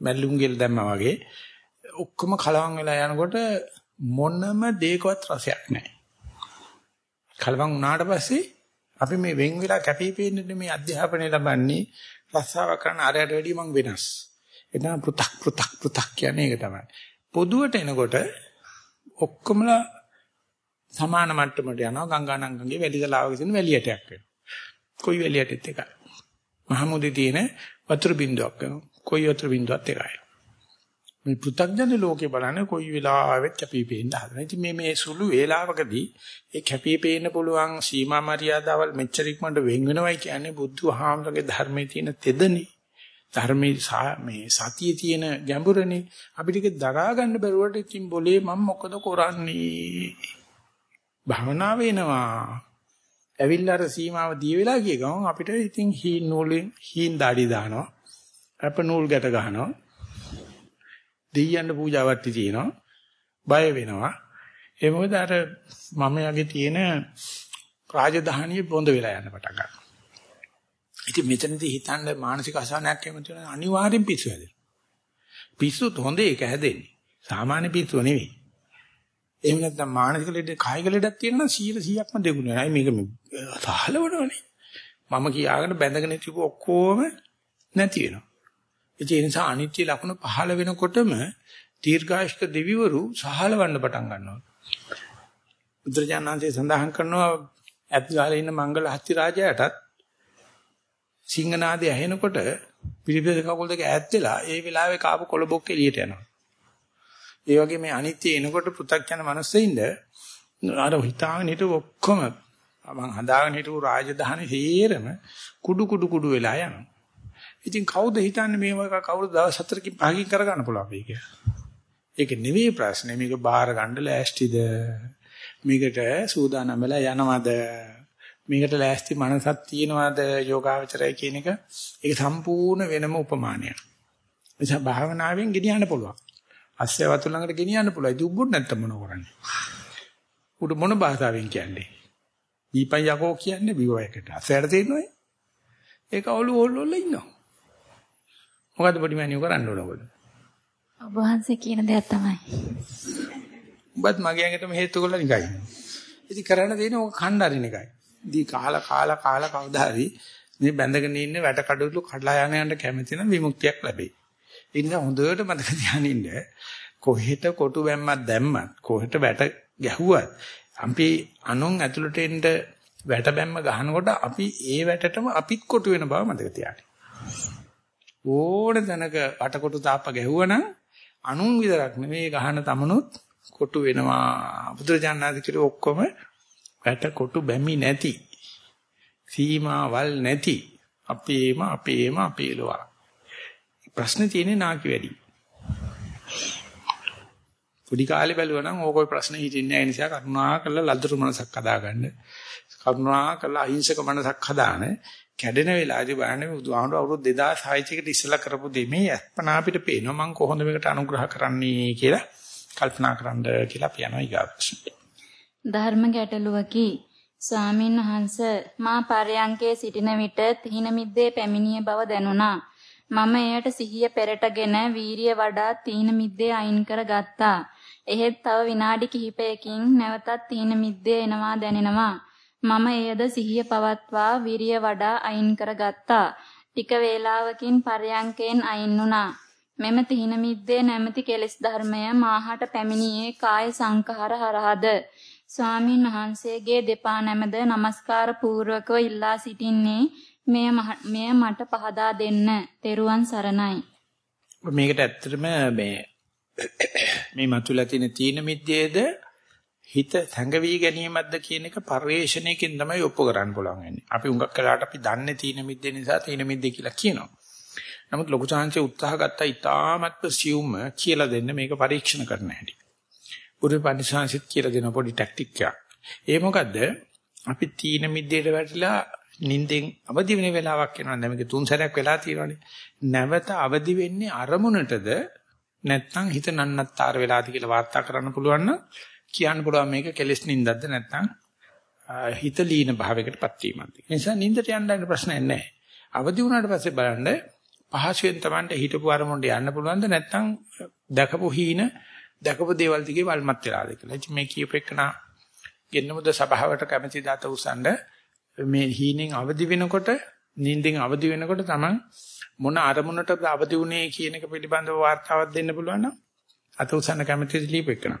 මැල්ලුම් ගෙල් දැම්මා වගේ ඔක්කොම කලවම් වෙලා යනකොට මොනම දෙයකවත් රසයක් නැහැ. කලවම් වුණාට පස්සේ අපි මේ වෙන් වෙලා කැපිපෙන්නේ මේ අධ්‍යාපනය ලබන්නේ රස්සාව කරන අරයට වැඩිය මං වෙනස්. එතන පෘ탁 පෘ탁 පෘ탁 කියන්නේ ඒක තමයි. පොදුවට එනකොට ඔක්කොමලා සමාන මට්ටමට යනවා ගංගානංගගේ වැලිතලාවක තියෙන වැලියටයක් වෙනවා. කොයි වැලියටෙත් එකයි. මහමුදේ තියෙන වතුර බින්දුවක් වෙනවා. කොයි වතුර බින්දුවත් එකයි. මේ පෘථග්ජන ලෝකේ බලන්නේ කොයි වෙලාවෙත් කැපිපේන්න හදන. ඉතින් මේ මේ සුළු වේලාවකදී ඒ කැපිපේන්න පුළුවන් සීමා මරියාදාවල් මෙච්චර ඉක්මනට වෙන් වෙනවයි කියන්නේ බුදුහාමරගේ ධර්මයේ තියෙන තෙදනේ. ධර්මයේ මේ සතියේ තියෙන ගැඹුරනේ අපිට ඒක දරා ගන්න බැරුවට ඉතින් બોලේ මම මොකද කරන්නේ? භවනා වෙනවා. ඇවිල්ලා අර සීමාව දී වෙලා ගිය ගමන් අපිට ඉතින් හීන් නූලෙන් හීන් දාඩි දානවා. අප නූල් ගැට ගන්නවා. දෙයියන්ට පූජාවට්ටි තියෙනවා. බය වෙනවා. ඒ මොකද අර මම යගේ තියෙන රාජධානිය බොඳ වෙලා යන පටන් ගන්නවා. ඉතින් මෙතනදී හිතන්න මානසික අසහනයක් එම තියෙන අනිවාර්යෙන් පිස්සු හැදෙනවා. පිස්සුත් හොඳ එක හැදෙන්නේ. සාමාන්‍ය පිස්සුව නෙවෙයි. එහෙම නැත්නම් මානසික ලෙඩ කායික ලෙඩක් තියෙනවා 100%ක්ම දෙගුණයි. අයි මේක සහලවනවනේ. මම කියාගෙන බැඳගෙන තිබු ඔක්කොම නැති වෙනවා. ඒ නිසා අනිත්‍ය ලක්ෂණ පහළ වෙනකොටම දීර්ඝායස්ක දෙවිවරු සහලවන්න පටන් ගන්නවා. බුදුරජාණන්සේ සඳහන් කරනවා ඇත් ගාලේ ඉන්න මංගල හත්ති රාජයාටත් සිංහනාදය ඇහෙනකොට පිළිපෙද කකුල් දෙක ඈත් වෙලා ඒ වෙලාවේ කාපු කොළබොක් එළියට යනවා. ඒ වගේ මේ අනිත්‍ය එනකොට පෘථග්ජන මනසෙින්ද අර හිතාගෙන හිටු ඔක්කොම මම හදාගෙන හිටු රාජධානි හේරම කුඩු කුඩු කුඩු වෙලා යනවා. ඉතින් කවුද හිතන්නේ මේව කවුරුද දවස් හතරකින් පහකින් කරගන්න පුළුවන් වෙයි කියලා. ඒක නෙවෙයි ප්‍රශ්නේ. මේක බාහිර ගන්න ලෑස්තිද? මේකට සූදානම් වෙලා යනවද? මේකට ලෑස්ති මනසක් තියෙනවද යෝගාවචරය කියන එක ඒක සම්පූර්ණ වෙනම උපමානයක්. නිසා භාවනාවෙන් ගෙනියන්න පුළුවන්. අස්සය වතු ළඟට ගෙනියන්න පුළුවන්. ඒක උඹුත් නැත්තම් මොනව කරන්නේ? උඩ මොන භාෂාවෙන් කියන්නේ? දීපන් යකෝ කියන්නේ බිවයකට. අස්සයට තේරෙනවද? ඒක ඔලු ඔල්ලොල්ල ඉන්නවා. මොකද්ද පොඩි මෑණියෝ කරන්න ඕන ඔබද? ඔබ වහන්සේ කියන දෙයක් තමයි. ඔබත් මගේ ඇඟටම හේතු කරලා නිකයි. ඉතින් කරන්න තියෙන්නේ ඕක කණ්ඩාරින එකයි. දී කාලා කාලා කාලා කවදා හරි මේ බැඳගෙන ඉන්න වැට කඩළු කඩලා යන යන්න කැමති නම් විමුක්තියක් ලැබෙයි. ඒ නිසා හොඳට මතක තියානින්න කොහෙට කොටු බැම්මක් දැම්මත් කොහෙට වැට ගැහුවත් අපි අනුන් ඇතුළට එන්න වැට බැම්ම ගහනකොට අපි ඒ වැටටම අපිත් කොටු වෙන බව මතක තියාගන්න. ඕන තැනක වටකොටු තාප්ප ගැහුවනම් අනුන් විතරක් නෙවෙයි ගහන තමනුත් කොටු වෙනවා. බුදුරජාණන් වහන්සේ ඔක්කොම වැට කොටු බැමි නැති සීමාවල් නැති අපේම අපේම අපේලවා. ප්‍රශ්නේ තියෙන්නේ නාකි වැඩි. පොඩි කාලේ බැලුවා නම් ඕකෝයි ප්‍රශ්නේ හිටින්නේ නැහැ නිසා කරුණා කරලා ලදරු මනසක් හදාගන්න. කරුණා කරලා අහිංසක මනසක් හදාන කැඩෙන වෙලාවදී බලන්නේ බුදුහාමුදුර අවුරුදු 2600 කට ඉස්සෙල්ලා කරපු දෙ මේ අස්පනා අපිට පේනවා මම කොහොමද මේකට අනුග්‍රහ කරන්නේ කියලා කල්පනා කරන්න කියලා අපි යනවා ඊගාවට. ධර්ම ගැටලුවකි. ස්වාමින් වහන්ස මා පරයන්කේ සිටින විට තිහින මිද්දේ පැමිණිය බව දැනුණා. මම එයට සිහිය පෙරටගෙන වීරිය වඩා තීන මිද්දේ අයින් කර ගත්තා. එහෙත් තව විනාඩි කිහිපයකින් නැවතත් තීන මිද්දේ එනවා දැනෙනවා. මම එයද සිහිය පවත්වා විරිය වඩා අයින් කරගත්තා. ටික වේලාවකින් පරයන්කෙන් අයින් වුණා. මෙම තිහින මිද්දේ නැමැති කෙලෙස් ධර්මය මාහට පැමිණියේ කාය සංඛාර හරහද. ස්වාමින් වහන්සේගේ දෙපා නැමද নমස්කාර පූර්වකව ඉල්ලා සිටින්නේ මෙය මෙය මට පහදා දෙන්න. තෙරුවන් සරණයි. මේකට ඇත්තටම මේ මේ මතුවලා තියෙන තීන මිද්දේද හිත සැඟවි ගැනීමක්ද කියන එක පරිේශණයකින් තමයි ඔප්පු කරන්න පුළුවන් වෙන්නේ. අපි උඟක් කළාට අපි දන්නේ තීන මිද්දේ නිසා තීන මිද්දේ කියලා කියනවා. නමුත් ලොකු chance උත්සාහ ගත්තා ඉතාමත්ම සියුම්ම කියලා දෙන්න මේක පරීක්ෂණ කරන්න හැටි. බුදු පරිශාංශිත කියලා දෙන පොඩි ටැක්ටික් එකක්. ඒ මොකද්ද? අපි තීන මිද්දේට වැටිලා නිින්දෙන් අවදි වෙන වෙලාවක් එනවා. දැන් මේක තුන් සැරයක් වෙලා තියෙනවානේ. නැවත අවදි වෙන්නේ අරමුණටද නැත්නම් හිත නන්නත්තර වෙලාද කියලා වාර්තා කරන්න පුළුවන් නම් කියන්න පුළුවන් මේක කෙලස් නින්දක්ද නැත්නම් හිත ලීන භාවයකටපත් වීමක්ද. ඒ නිසා නින්දට යන්න ප්‍රශ්නයක් නැහැ. අවදි වුණාට පස්සේ බලන්න පහසුවෙන් Tamanට හිතපු අරමුණට යන්න පුළුවන්ද නැත්නම් දැකපු හීන දැකපු දේවල් දිගේ වල්මත් වෙලාද කියලා. ඉතින් මේ කියපෙකන ගෙන්නමුද සභාවට කැමැති දාත උසන්ඩ මේ හීනෙන් අවදි වෙනකොට නිින්දෙන් අවදි වෙනකොට Taman මොන අරමුණටද අවදි වුනේ කියන එක පිළිබඳව වාර්තාවක් දෙන්න පුළුවන් නම් අත උසන්න කැමැති දීපෙකන.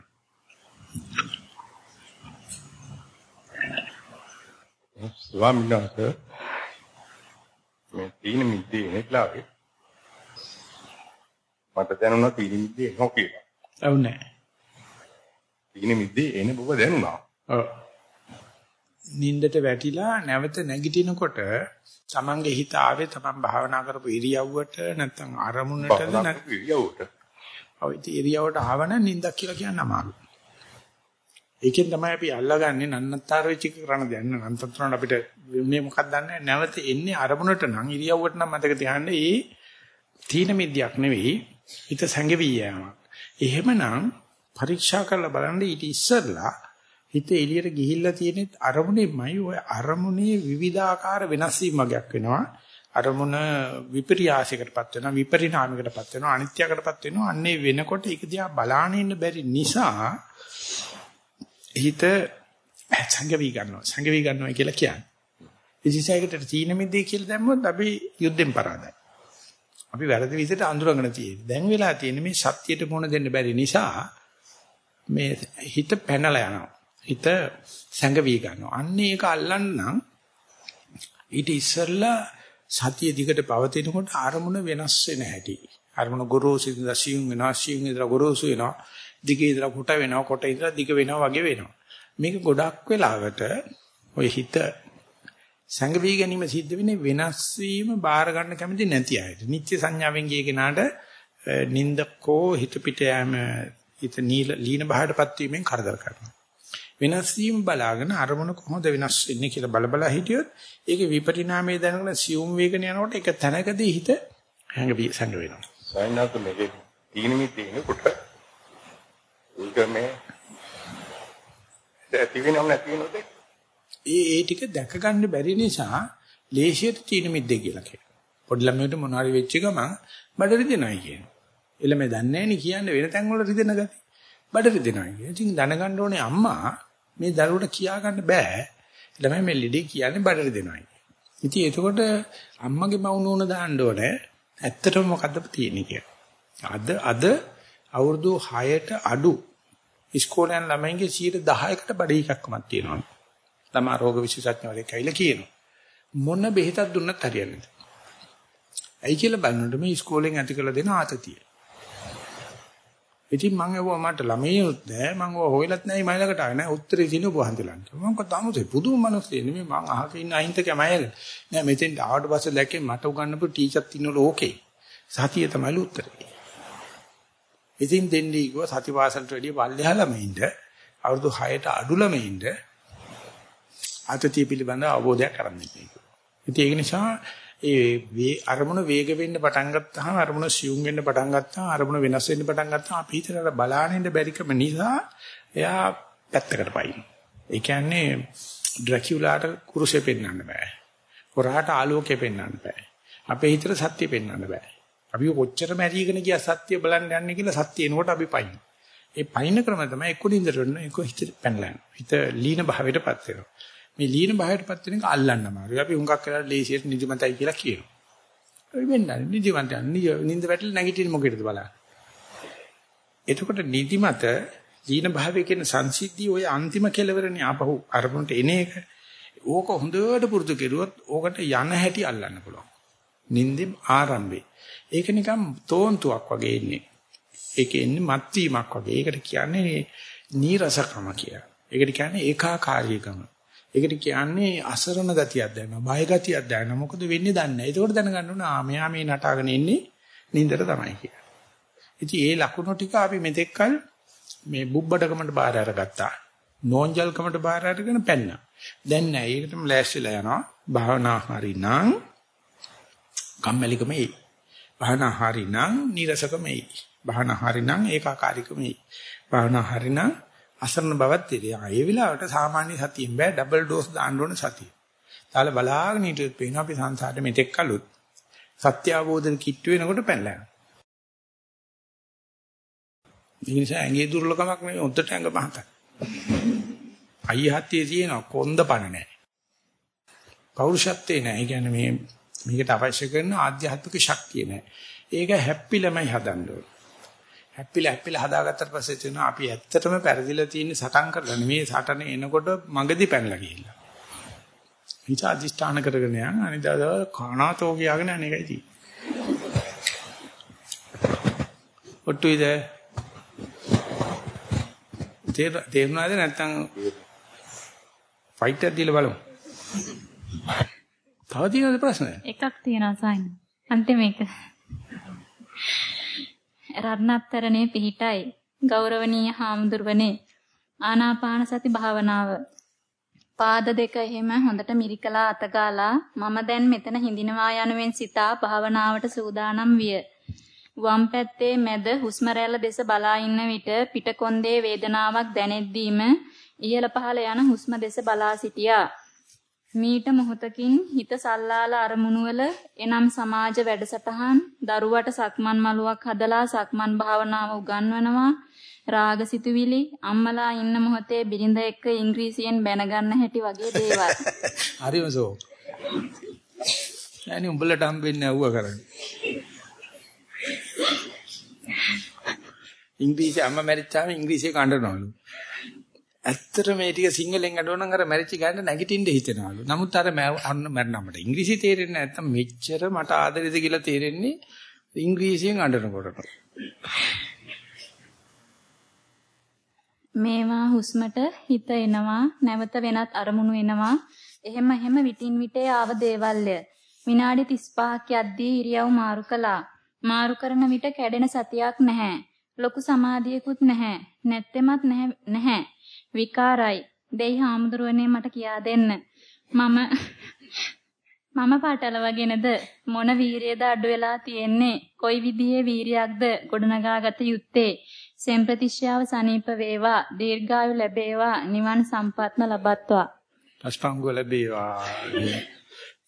ස්වාමීන් වහන්සේ මේ තීන මිද්දේ නෙట్లాවේ මට දැනුණා තීන මිද්දේ එනවා කියලා. ඔව් නෑ. තීන මිද්දේ එන බව දැනුණා. ඔව්. නින්දට වැටිලා නැවත නැගිටිනකොට තමන්ගේ හිත ආවේ තමන් භාවනා කරපු ඉරියව්වට නැත්නම් අරමුණටද නැත්නම් ඉරියව්වට. ඔය ඉතින් ඉරියව්වට ආවන නින්දක් කියලා කියන්න අමාරුයි. ඒකෙන් තමයි අපි අල්ලගන්නේ නන්නත්තර වෙච්ච එක කරන්න දෙන්න. නන්නතරණ අපිට මේ මොකක්ද දන්නේ නැවත එන්නේ අරමුණට නම් ඉරියව්වට නම් මතක තියාගන්න ඒ තීන මිද්‍යක් නෙවෙයි හිත සංගෙවි යෑමක්. එහෙමනම් පරීක්ෂා කරලා බලන්න ඊට ඉස්සෙල්ලා හිත එළියට ගිහිල්ලා තියෙන අරමුණෙමයි ඔය අරමුණේ විවිධාකාර වෙනස් වීමක් වෙනවා. අරමුණ විපර්යාසයකටපත් වෙනවා විපරිණාමයකටපත් වෙනවා අනිත්‍යයකටපත් වෙනවා අන්නේ වෙනකොට ඒක දිහා බලාගෙන ඉන්න බැරි නිසා හිත සංගවි ගන්නවා සංගවි ගන්නවා කියලා කියන්නේ. විශේෂයකට තීන මිද්දේ කියලා දැම්මොත් අපි යුද්ධෙන් පරාදයි. අපි වැරදි විදිහට අඳුරගෙන තියෙන්නේ. දැන් වෙලා තියෙන්නේ මේ සත්‍යයට මුණ දෙන්න බැරි නිසා මේ හිත පැනලා යනවා. හිත සංගවි ගන්නවා. අන්නේ ඒක අල්ලන්නම් ඊට ඉස්සෙල්ලා සතිය දිගට පවතිනකොට අරමුණ වෙනස් වෙන හැටි. අරමුණ ගොරෝසු ඉඳලා සියුම් වෙනවා, සියුම් ඉඳලා ගොරෝසු වෙනවා, දිගේ ඉඳලා කොට වෙනවා, කොට ඉඳලා දිග වෙනවා වගේ වෙනවා. මේක ගොඩක් වෙලාවට ඔය හිත සංගවි ගැනීම සිද්ධ වෙන්නේ වෙනස් වීම බාර ගන්න කැමති නැති අයට. නිත්‍ය සංඥාවෙන් ගිය කෙනාට නින්දකෝ හිත පිට යෑම හිත නීල ලීන බහටපත් වීමෙන් කරදර කරනවා. වෙනස් වීම බලාගෙන අරමුණ කොහොමද වෙනස් වෙන්නේ කියලා බල බල හිටියොත් ඒකේ විපරිණාමය දැනගෙන සියුම් වේගන යනකොට ඒක තැනකදී හිත හැංග සංග වෙනවා. සයින්නාත් මේකේ තීන මිද්දේ එනකොට ඒක මේ ඇති වෙනව නැති වෙනවද? ඒ ඒ ටික දැක ගන්න බැරි නිසා ලේසියට තීන මිද්දේ කියලා කියනවා. පොඩි ළමයට මොනවාරි වෙච්ච ගමන් බඩ රිදෙනයි කියනවා. එළමෙ දන්නේ නැහැ නේ කියන්නේ වෙන තැන් වල රිදෙන ගතිය. බඩ රිදෙනයි කියනවා. ඉතින් දැනගන්න ඕනේ අම්මා මේ දරුවට කියා ගන්න බෑ. ළමයි මේ ලෙඩේ කියන්නේ බඩ රිදෙනයි. ඉතින් එතකොට අම්මගේ මවුන උන දාන්න ඕනේ. ඇත්තටම මොකද්ද තියෙන්නේ කියලා. අද අද අවුරුදු 6ට අඩු ඉස්කෝලේ යන ළමයින්ගේ 10%කට බඩ එකක්මක් තියෙනවා. ළමා රෝග විශේෂඥවරයෙක් ඇවිල්ලා කියනවා. මොන බෙහෙතක් දුන්නත් හරියන්නේ නැහැ. ඇයි කියලා බලනකොට මේ ඉස්කෝලෙන් ඇති කළ දෙන ආතතිය. ඉතින් මම ඒව මට ළමයිනුත් නෑ මම ඕව හොයලත් නෑ මයි ළඟට ආවේ නෑ උත්තරේ තියෙන ඔබ හන්දලන්ට මම කතාමුසේ පුදුම මිනිස්සු නෙමෙයි මම අහක ඉන්න අහිංසක මයද නෑ මෙතෙන් ආවට පස්සේ දැක්කේ මට උගන්නපු ටීචර් ඉන්නවලු ඕකේ. සතිය තමයිලු උත්තරේ. ඉතින් දෙන්නේ කිව්වා සති වාසන්ට වැඩිය පල්ලෙහා ළමයින්ද අවුරුදු 6ට අඩු ළමයින්ද ආතතිය පිළිබඳ අවබෝධයක් කරගන්න කිව්වා ඉතින් ඒක නිසා ඒ වේ අරමුණ වේග වෙන්න පටන් ගත්තාම අරමුණ සියුම් වෙන්න පටන් ගත්තාම අරමුණ වෙනස් වෙන්න පටන් ගත්තාම අපි හිතට බලාගෙන ඉන්න බැරිකම නිසා එයා පැත්තකට පයින්. ඒ කියන්නේ ඩ්‍රැකියුලාට කුරුසේ පෙන්වන්න බෑ. හොරාට ආලෝකය පෙන්වන්න බෑ. අපේ හිතට සත්‍ය පෙන්වන්න බෑ. අපි කොච්චර මැරිගෙන ගියා සත්‍ය බලන්න යන්නේ කියලා සත්‍ය එනකොට අපි පයින්. ඒ පයින් ක්‍රම තමයි එක්ක නින්දට වෙන එක්ක හිත පැනලා යනවා. හිත ලීන භාවයටපත් වෙනවා. මේ ලීන බහයටපත් වෙන එක අල්ලන්න අමාරුයි. අපි හුඟක් වෙලා ලේසියට නිදිමතයි කියලා කියනවා. ඒ වෙන්නේ නිදිමත නින්ද වැටලා නැගිටින්න මොකේද බලන්න. එතකොට නිදිමත ලීන භාවයේ කියන සංසිද්ධිය ওই අන්තිම කෙලවරනේ ආපහු අරමුණට එන එක. ඕක හොඳට පුරුදු කෙරුවොත් ඕකට යන හැටි අල්ලන්න පුළුවන්. නින්දෙම ආරම්භේ. ඒක නිකන් තෝන්තුවක් වගේ ඉන්නේ. ඒකේ ඉන්නේ මත් වීමක් වගේ. ඒකට කියන්නේ නීරසකම කියලා. ඒකට කියන්නේ ඒකාකාරීකම. ඒකට කියන්නේ අසරණ ගතියක් දැනෙනවා. බය ගතියක් දැනෙනවා. මොකද වෙන්නේ දන්නේ නැහැ. ඒකෝට දැනගන්න ඕන ආ මෙයා මේ නටාගෙන ඉන්නේ නින්දට තමයි කියලා. ඉතින් ඒ ලකුණු ටික අපි මෙතෙක්කල් මේ බුබ්බඩකමට බාර අරගත්තා. නෝන්ජල්කමට බාර අරගෙන පැන්නා. දැන් නෑ. ඒකටම ලෑස්තිලා යනවා. භාවනා හරිනම් කම්මැලිකම එයි. භාවනා හරිනම් නීරසකම එයි. භාවනා හරිනම් ඒකාකාරීකම එයි. භාවනා හරිනම් අසරණ බවක් තියෙනවා. ඒ වෙලාවට සාමාන්‍ය සතියෙන් බෑ ඩබල් ඩෝස් දාන්න ඕන සතිය. තාල බලාගෙන හිටියොත් පේනවා අපි සංසාරේ මෙතෙක් කලොත් සත්‍ය අවබෝධන කිට්ටු වෙනකොට පැනලා යනවා. ඒ නිසා ඇඟේ දුර්ලභමක් නෙවෙයි උද්දට ඇඟ මහතයි. අයිහත්යේ තියෙන කොන්ද පණ නැහැ. පෞරුෂත්වේ නැහැ. ඒ කියන්නේ මේ මේකට අවශ්‍ය කරන ආධ්‍යාත්මික ශක්තිය නැහැ. ඒක හැප්පිලමයි හදන්න ඕනේ. හැප්පිලා හැප්පිලා හදාගත්තට පස්සේ තියෙනවා අපි ඇත්තටම පෙරදිලා තියෙන සටන් කරලා නෙමෙයි සටන එනකොට මගදී පැනලා ගිහිල්ලා. හිත අදිෂ්ඨාන කරගෙන යන අනිදාද කනාතෝ කියාගෙන අනේකයි තියෙන්නේ. ඔට්ටුයිද? තේර තේරුණාද නැත්නම් ෆයිට් එකක් දීලා බලමු. තව තියෙනවද ප්‍රශ්න? එකක් තියෙනවා සායන. අන්තිම එක. රත්නත්තරනේ පිහිටයි ගෞරවනීය හාමුදුරුවනේ ආනාපාන සති භාවනාව පාද දෙක එහෙම හොඳට මිරිකලා අතගාලා මම දැන් මෙතන හිඳිනවා යනුවෙන් සිතා භාවනාවට සූදානම් විය. වම් පැත්තේ මැද හුස්ම දෙස බලා ඉන්න විට පිටකොන්දේ වේදනාවක් දැනෙද්දීම ඉහළ පහළ යන හුස්ම දෙස බලා සිටියා. මීට මොහොතකින් හිත සල්ලාල අරමුණු වල එනම් සමාජ වැඩසටහන් දරුවට සක්මන් මලුවක් හදලා සක්මන් භාවනාව උගන්වනවා රාගසිතුවිලි අම්මලා ඉන්න මොහොතේ බිරිඳ එක්ක ඉංග්‍රීසියෙන් බැන ගන්න හැටි වගේ දේවල් හරිම සෝ يعني උඹලට හම්බෙන්නේ ඇව්ව කරන්නේ ඉංග්‍රීසි අම්මා මැරිච්චාම ඉංග්‍රීසිය කඬනවලු ඇත්තට මේ ටික සිංහලෙන් අඩවනම් අර මැරිච්ච ගානට නැගිටින්න හිතෙනවලු. නමුත් අර අන්න මැරෙනමට ඉංග්‍රීසි තේරෙන්නේ නැත්තම් මෙච්චර මට ආදරෙද කියලා තේරෙන්නේ ඉංග්‍රීසියෙන් අඬනකොට. මේවා හුස්මට හිත එනවා නැවත වෙනත් අරමුණු එනවා. එහෙම එහෙම විටින් විටේ ආව දේවල්ය. විනාඩි 35ක් යද්දී ඉරියව් මාරු කළා. මාරු කරන විට කැඩෙන සතියක් නැහැ. ලොකු සමාධියකුත් නැහැ. නැත්තෙමත් නැහැ. විකාරයි. දෙයි හාමුදුරුවනේ මට කියා දෙන්න. මම මම පාටලවගෙනද මොන වීරියද අඩු වෙලා තියෙන්නේ? කොයි විදිහේ වීරියක්ද ගොඩනගාගත යුත්තේ? සෙම්ප්‍රතිශ්‍යාව සනීප වේවා, දීර්ඝායු ලැබේවා, නිවන් සම්පත්ම ලබත්වා. අෂ්ටාංග ලැබේවා.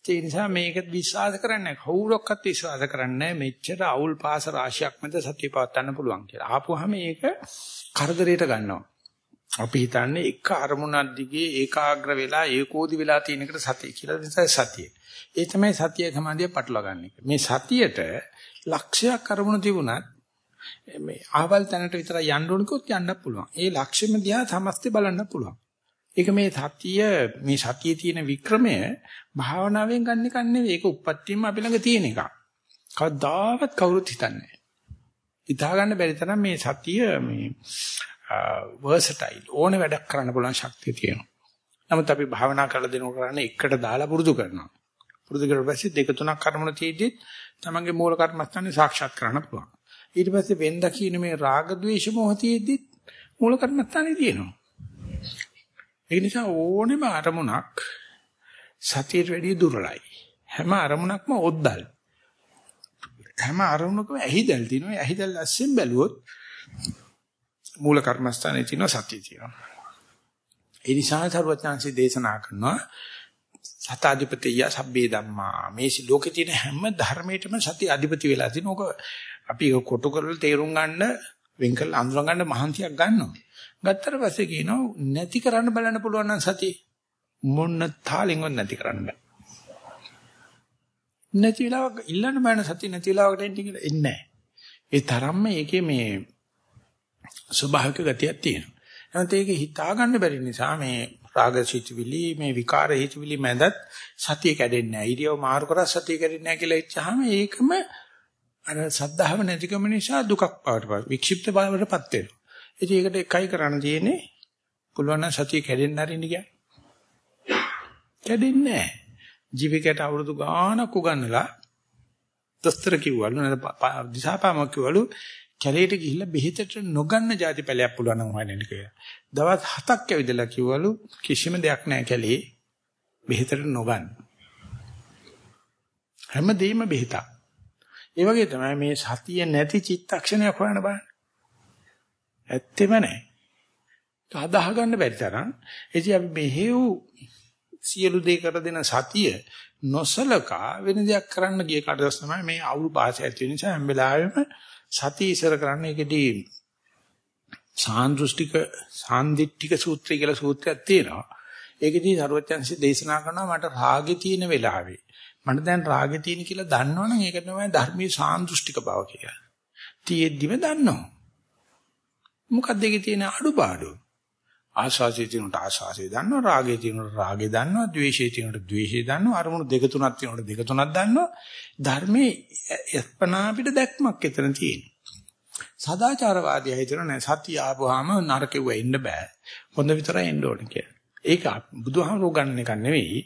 ඒ නිසා මේක විශ්වාස කරන්නේ කවුරක්වත් විශ්වාස කරන්නේ මෙච්චර අවුල් පාස රාශියක් මැද සතිය පවත්වන්න පුළුවන් කියලා. ආපුවාම මේක කරදරයට ගන්නවා. අපි හිතන්නේ එක අරමුණක් දිගේ ඒකාග්‍ර වෙලා ඒකෝදි වෙලා තියෙන එකට සතිය කියලා නිසා සතිය. ඒ තමයි සතිය සමාධිය පටලවා ගන්න එක. මේ සතියට ලක්ෂයක් අරමුණු තිබුණත් මේ ආවල් තැනට විතර යන්න ඕනකොත් යන්න පුළුවන්. ඒ ලක්ෂෙම දිහා සමස්තය බලන්න පුළුවන්. ඒක මේ සතිය මේ සතියේ තියෙන වික්‍රමය භාවනාවෙන් ගන්න එක නෙවෙයි. ඒක උප්පත්තියම අපි ළඟ තියෙන එකක්. කවදාවත් කවුරුත් හිතන්නේ නැහැ. හිතා ගන්න බැරි තරම් මේ සතිය මේ versatile ඕනේ වැඩක් කරන්න පුළුවන් ශක්තිය තියෙනවා. නමුත් අපි භාවනා කරලා දෙනකොට කරන්නේ එකට දාලා පුරුදු කරනවා. පුරුදු කරලා පස්සේ දෙක තුනක් කර්මන තියෙද්දි තමන්ගේ මූල කර්මස්ථානේ සාක්ෂාත් කරන්න පුළුවන්. ඊට පස්සේ වෙන්ද කියන මේ රාග ద్వේෂ මොහතියෙද්දි මූල කර්මස්ථානේ තියෙනවා. ඒ නිසා ඕනෙම අරමුණක් සතියට වැඩිය දුර්වලයි. හැම අරමුණක්ම ඔද්දල්. හැම අරමුණකම ඇහිදල් තියෙනවා. ඇහිදල් ඇස්සෙන් බැලුවොත් මූල කර්මස්ථානයේ තියෙන සතිය තියෙනවා. ඒ නිසා සර්වඥාන්සේ දේශනා කරනවා සතාධිපතිය සබ්බේ ධම්මා මේ ලෝකේ තියෙන හැම ධර්මයකම සතිය අධිපති වෙලා තියෙන ඕක අපි කොටු කරලා තේරුම් ගන්න වෙන් කරලා අඳුර ගන්න මහන්සියක් ගන්නවා. ගත්තට පස්සේ කියනවා නැති කරන්න බලන්න පුළුවන් නම් සතිය මොන්න තාලෙන්වත් නැති කරන්න බෑ. නැති වෙලාවක ඉල්ලන්න බෑන සතිය නැති වෙලාවකට එන්නේ කියලා එන්නේ නැහැ. ඒ තරම්ම ඒකේ මේ ස්වභාවික ගතියක් තියෙනවා. එහෙනම් ඒක හිතා ගන්න බැරි නිසා මේ රාග සිතුවිලි මේ විකාර හිතුවිලි මැදත් සතිය කැඩෙන්නේ නැහැ. ඉරියව මාරු කරා සතිය කැඩෙන්නේ නැහැ කියලා ඉච්චාම ඒකම අර සද්ධාව නැතිකම නිසා දුකක් බවටපත් වික්ෂිප්ත බවටපත් වෙනවා. ඉතින් ඒකට එකයි කරන්න තියෙන්නේ පුළුවන් නම් සතිය කැඩෙන්න හරින්න කියන්නේ. කැඩෙන්නේ නැහැ. ජීවිතයට අවුරුදු ගාණක් උගන්නලා දොස්තර කිව්වලු නේද දිසාපාමක් කිව්වලු කැලේට ගිහිල්ලා බෙහෙතට නොගන්න જાති පැලයක් පුළුවන් නම් හොයන්න කියලා. දවස් 7ක් ඇවිදලා කිව්වලු කිසිම දෙයක් නැහැ කැලේ බෙහෙතට නොගන්න. හැමදේම බෙහෙතක්. ඒ වගේ තමයි මේ සතිය නැති චිත්තක්ෂණයක් හොයන්න බලන්න. ඇත්තෙම නැහැ. අදාහ ගන්න බැරි තරම් එදී අපි මෙහෙව් සියලු දේ කර දෙන සතිය නොසලකා වෙන දෙයක් කරන්න ගිය කඩස් තමයි මේ අවුල් පාසය ඇති නිසා හැම වෙලාවෙම සතිය ඉස්සර කරන්න ඒකදී සාන්දෘෂ්ටික සාන්දිට්ඨික සූත්‍රය කියලා සූත්‍රයක් තියෙනවා. ඒකදී සරුවචන්සි දේශනා කරනවා මට රාගේ තියෙන වෙලාවේ. මට දැන් රාගේ තියෙන කියලා දන්නවනම් ඒක තමයි ධර්මයේ සාන්දෘෂ්ටික බව කියලා. තියෙද්දිම දන්නවා. මොකක්ද ඒකේ තියෙන අඩුපාඩු? ආශාසයේ තියෙනට ආශාසය දන්නවා රාගයේ තියෙනට රාගය දන්නවා ද්වේෂයේ තියෙනට ද්වේෂය දන්නවා අරමුණු දෙක තුනක් තියෙනට දෙක තුනක් දන්නවා. ධර්මයේ යස්පනා අපිට දැක්මක් එතන තියෙනවා. සදාචාරවාදී හිතන නෑ සත්‍ය ආපුවාම නරකෙව එන්න බෑ. හොඳ විතරයි එන්න ඕනේ කියලා. ඒක බුදුහාමුදුරුවෝ ගන්න එක නෙවෙයි.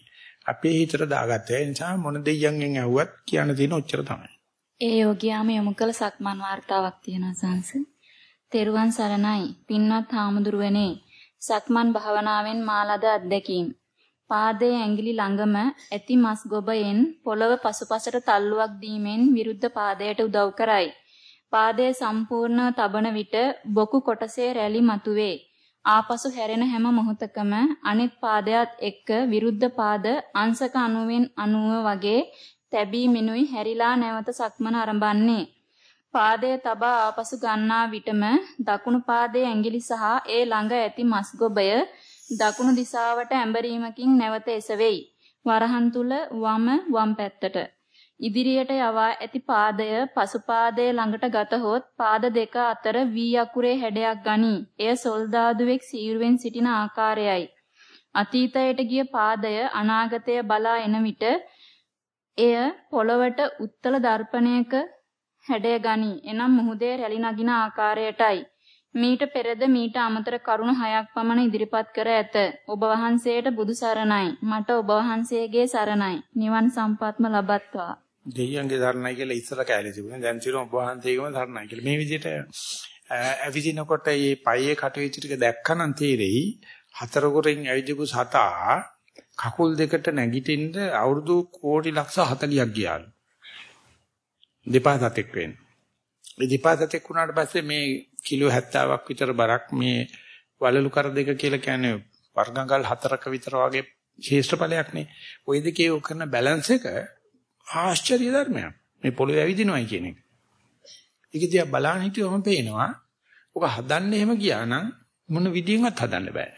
අපේ හිතට දාගත්ත ඒ නිසා මොන දෙයියන්ගෙන් ඇහුවත් කියන්න තියෙන ඔච්චර තමයි. ඒ යෝගියාම යොමු කළ සක්මන් වார்த்தාවක් තියෙනවා සංස තෙරුවන් සරණයි. පින්වත් හාමුදුරුවනේ සක්මන් භාවනාවෙන් මාලද අත්දැකීම්. පාදයේ ඇඟිලි ළඟම ඇති මස් ගොබයෙන් පොළව පසුපසට තල්ලුවක් දීමෙන් විරුද්ධ පාදයට උදව් කරයි. පාදයේ සම්පූර්ණ තබන විට බොකු කොටසේ රැලි මතුවේ. ආපසු හැරෙන හැම මොහොතකම අනිත් පාදයට එක්ක විරුද්ධ පාද අංශක 90න් 90 වගේ තැබී මිනුයි හැරිලා නැවත සක්මන ආරම්භන්නේ. පාදයේ තබා ආපසු ගන්නා විටම දකුණු පාදයේ ඇඟිලි සහ ඒ ළඟ ඇති මස් ගොබය දකුණු දිශාවට ඇඹරීමකින් නැවත එසවෙයි. වරහන් තුල වම වම් පැත්තට. ඉදිරියට යවා ඇති පාදය පසු පාදයේ ළඟට ගතහොත් පාද දෙක අතර වී අකුරේ හැඩයක් ගනී. එය සොල්දාදුවෙක් සීරුවෙන් සිටින ආකාරයයි. අතීතයට ගිය පාදය අනාගතය බලා එන විට එය පොළවට උත්තල දර්පණයක හැඩය ගනී. එනම් මුහුදේ රැලි නගින ආකාරයටයි. මීට පෙරද මීට අමතර කරුණු හයක් පමණ ඉදිරිපත් කර ඇත. ඔබ වහන්සේට බුදු සරණයි. මට ඔබ වහන්සේගේ සරණයි. නිවන් සම්පත්ම ලබත්වා. දෙයියන්ගේ සරණයි කියලා ඉස්සර කැලේ තිබුණා. දැන් සිරුම් ඔබ වහන්සේගේම සරණයි කියලා. මේ විදිහට ඇවිදිනකොට මේ පයේ කටවිචි ටික දැක්කනම් තේරෙයි හතර කොරින් ඇවිදපු සතා කකුල් දෙකට නැගිටින්න අවුරුදු කෝටි ලක්ෂ 40ක් ගියාලු. දෙපා සතෙක් වෙන්නේ. මේ දෙපා සතෙක් වුණාට පස්සේ මේ කිලෝ 70ක් විතර බරක් මේ වලලු කර දෙක කියලා කියන්නේ වර්ගංගල් හතරක විතර වගේ ශේෂ්ඨ නේ. ওই දෙකේ කරන බැලන්ස් එක ආශ්චර්ය ධර්මයක්. මේ පොළොවේ ඇවිදිනවයි කියන එක. ඒක දිහා බලන්න හිටියොම පේනවා. ඔක හදන්න එහෙම ගියා නම් මොන විදියෙන්වත් හදන්න බෑ.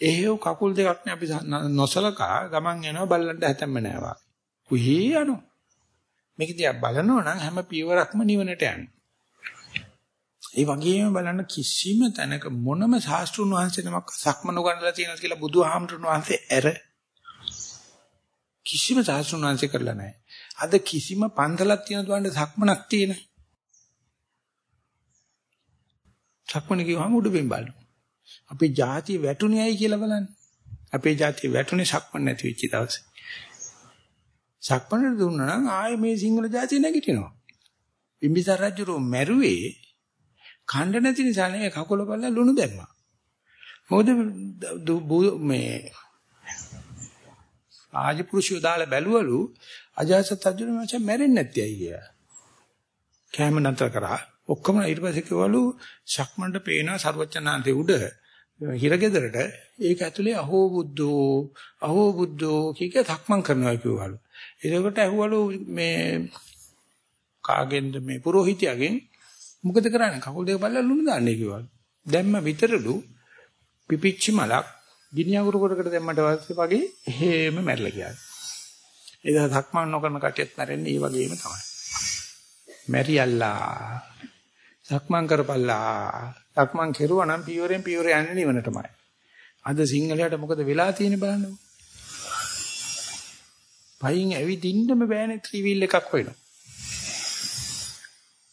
එහෙව් කකුල් දෙකක් නේ අපි නොසලකා ගමන් යනවා බල්ලන්ට හැතැම්ම නෑවා. කුහි යනවා. මේක දිහා බලනවා නම් හැම පියවරක්ම නිවනට යන්නේ. ඒ වගේම බලන්න කිසිම තැනක මොනම ශාස්ත්‍රුන් වහන්සේ නමක් සක්මන උගන්වලා තියෙනවා කියලා බුදුහාමුදුරන් වහන්සේ ඇර කිසිම ශාස්ත්‍රුන් වහන්සේ කරලා නැහැ. අද කිසිම පන්සලක් තියෙන දුවන්ට සක්මනක් තියෙන. සක්මන කියවම උඩුබිම් බලන්න. අපේ ಜಾති වැටුණේයි කියලා බලන්න. අපේ ಜಾති වැටුනේ සක්මන් නැති වෙච්ච දවසේ. සක්මණේට දුන්නා නම් ආයේ මේ සිංහල ජාතිය නැගිටිනවා. බිම්බිසාර රජුරෝ මැරුවේ ඛණ්ඩ නැති නිසා නෙමෙයි කකුල බලලා ලුණු දැම්මා. මොකද මේ ආජපුරුෂයෝ දාලා බැලුවලු අජාසත් රජුරෝ මචං මැරෙන්නේ නැති අය කියලා. කැම නතර කරා. ඔක්කොම ඊට පස්සේ කිව්වලු ශක්මණට පේනවා ਸਰවචනාන්තේ උඩ හිරගෙදරට ඒක ඇතුලේ අහෝ බුද්ධෝ අහෝ බුද්ධෝ කීක තක්මන් කරනවා කිව්වලු. එතකොට ඇහුවලු මේ කාගෙන්ද මේ පුරোহিতයගෙන් මොකද කරන්නේ කකුල් දෙක බලලා ලුණු දාන්නේ කිව්වලු. දැම්ම විතරලු පිපිච්චි මලක් ගිනි අඟුරු කොටකට දැම්මට පස්සේ වගේ හේම මැරලා ගියා. ඒක සක්මන් නොකරන කටියත් මැරෙන්නේ ඒ වගේම තමයි. මැරියල්ලා. සක්මන් කරපල්ලා. සක්මන් කෙරුවා නම් පියවරෙන් පියවර යන්නේ නිවනටමයි. අද සිංහලයට මොකද වෙලා තියෙන්නේ බලන්නකො. පයින් ඇවිදින්නම බෑනේ ත්‍රිවිල් එකක් වෙනවා.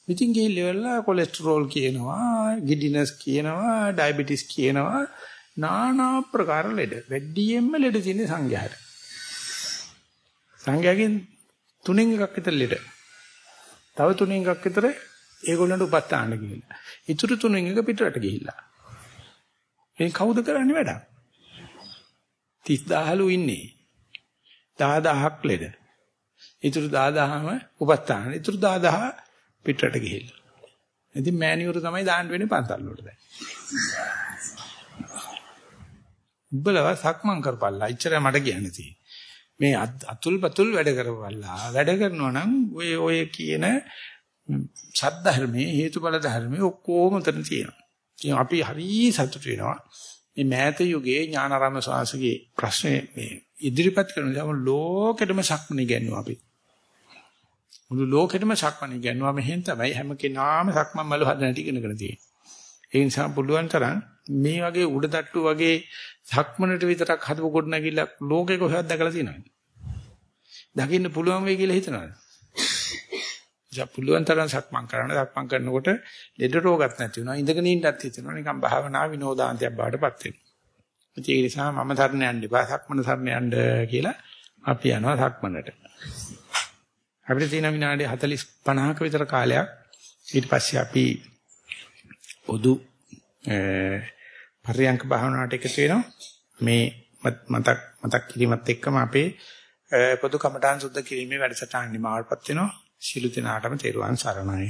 ඉතින් ගිහිල්ලා කොලෙස්ටරෝල් කියනවා, ගිඩිනස් කියනවා, ඩයබටිස් කියනවා, নানা ප්‍රකාර ලෙඩ. වැඩියෙන්ම ලෙඩ තියෙන්නේ සංඝයාට. සංඝයාගෙන් තුනෙන් එකක් විතර ලෙඩ. තව තුනෙන් එකක් විතර ඒගොල්ලන්ට උපස්ථාන ගිහිල්ලා. ඉතුරු තුනෙන් එක පිටරට ගිහිල්ලා. මේ කවුද කරන්නේ වැඩ? 30000ලු ඉන්නේ. 10000ක් ලෙඩ. ඉතුරු 10000ම උපස්ථාන. ඉතුරු 10000 පිටරට ගිහිල්ලා. ඉතින් මෑනියුරු තමයි දාන්න වෙන්නේ පන්සල් වලට දැන්. උඹලව සක්මන් කරපල්ලා. ඉච්චරයි මට කියන්න තියෙන්නේ. මේ අතුල් පතුල් වැඩ කරපල්ලා. වැඩ කරනවා නම් ඔය ඔය කියන සද්ධර්මයේ හේතුඵල ධර්මයේ ඔක්කොම උතන තියෙනවා. ඉතින් අපි හරි සතුටු වෙනවා. මේ මෑත යුගයේ ඥානාරාම සාසගේ ප්‍රශ්නේ මේ ඉදිරිපත් කරන නිසා ලෝකෙටම සක්මනේ ගන්නවා අපි. මුළු ලෝකෙටම සක්මනේ ගන්නවා මෙහෙන් තමයි හැම කෙනාම සක්මන් මල හදන ටික ඉගෙනගෙන තියෙන්නේ. ඒ නිසා පුළුවන් තරම් මේ වගේ උඩ තට්ටු වගේ සක්මනට විතරක් හදපු කොට නැගිලා ලෝකෙක හොයත් දැකලා තියෙනවද? දකින්න පුළුවන් වෙයි කියලා හිතනවද? නිසා පුළුවන් තරම් සක්මන් කරන්න සක්මන් කරනකොට ලෙඩ රෝගත් නැති වෙනවා. ඉඳගෙන ඉන්නත් හිතෙනවා නිකන් භාවනා විනෝදාන්තයක් බාටපත් වෙනවා. ඒ නිසා මම සරණ යන්න එපා සක්මන සරණ යන්න කියලා අපි යනවා සක්මනට. අපිට තියෙන විනාඩි 40 50ක විතර කාලයක් ඊට පස්සේ අපි පොදු පරියංක භාවනාවට එකතු වෙනවා. මේ මතක් මතක් කිරීමත් එක්කම අපේ පොදු කමඨාන් සුද්ධ කිරීමේ වැඩසටහන නිමාවටපත් වෙනවා. ශිළු දිනාටම තෙරුවන් සරණයි.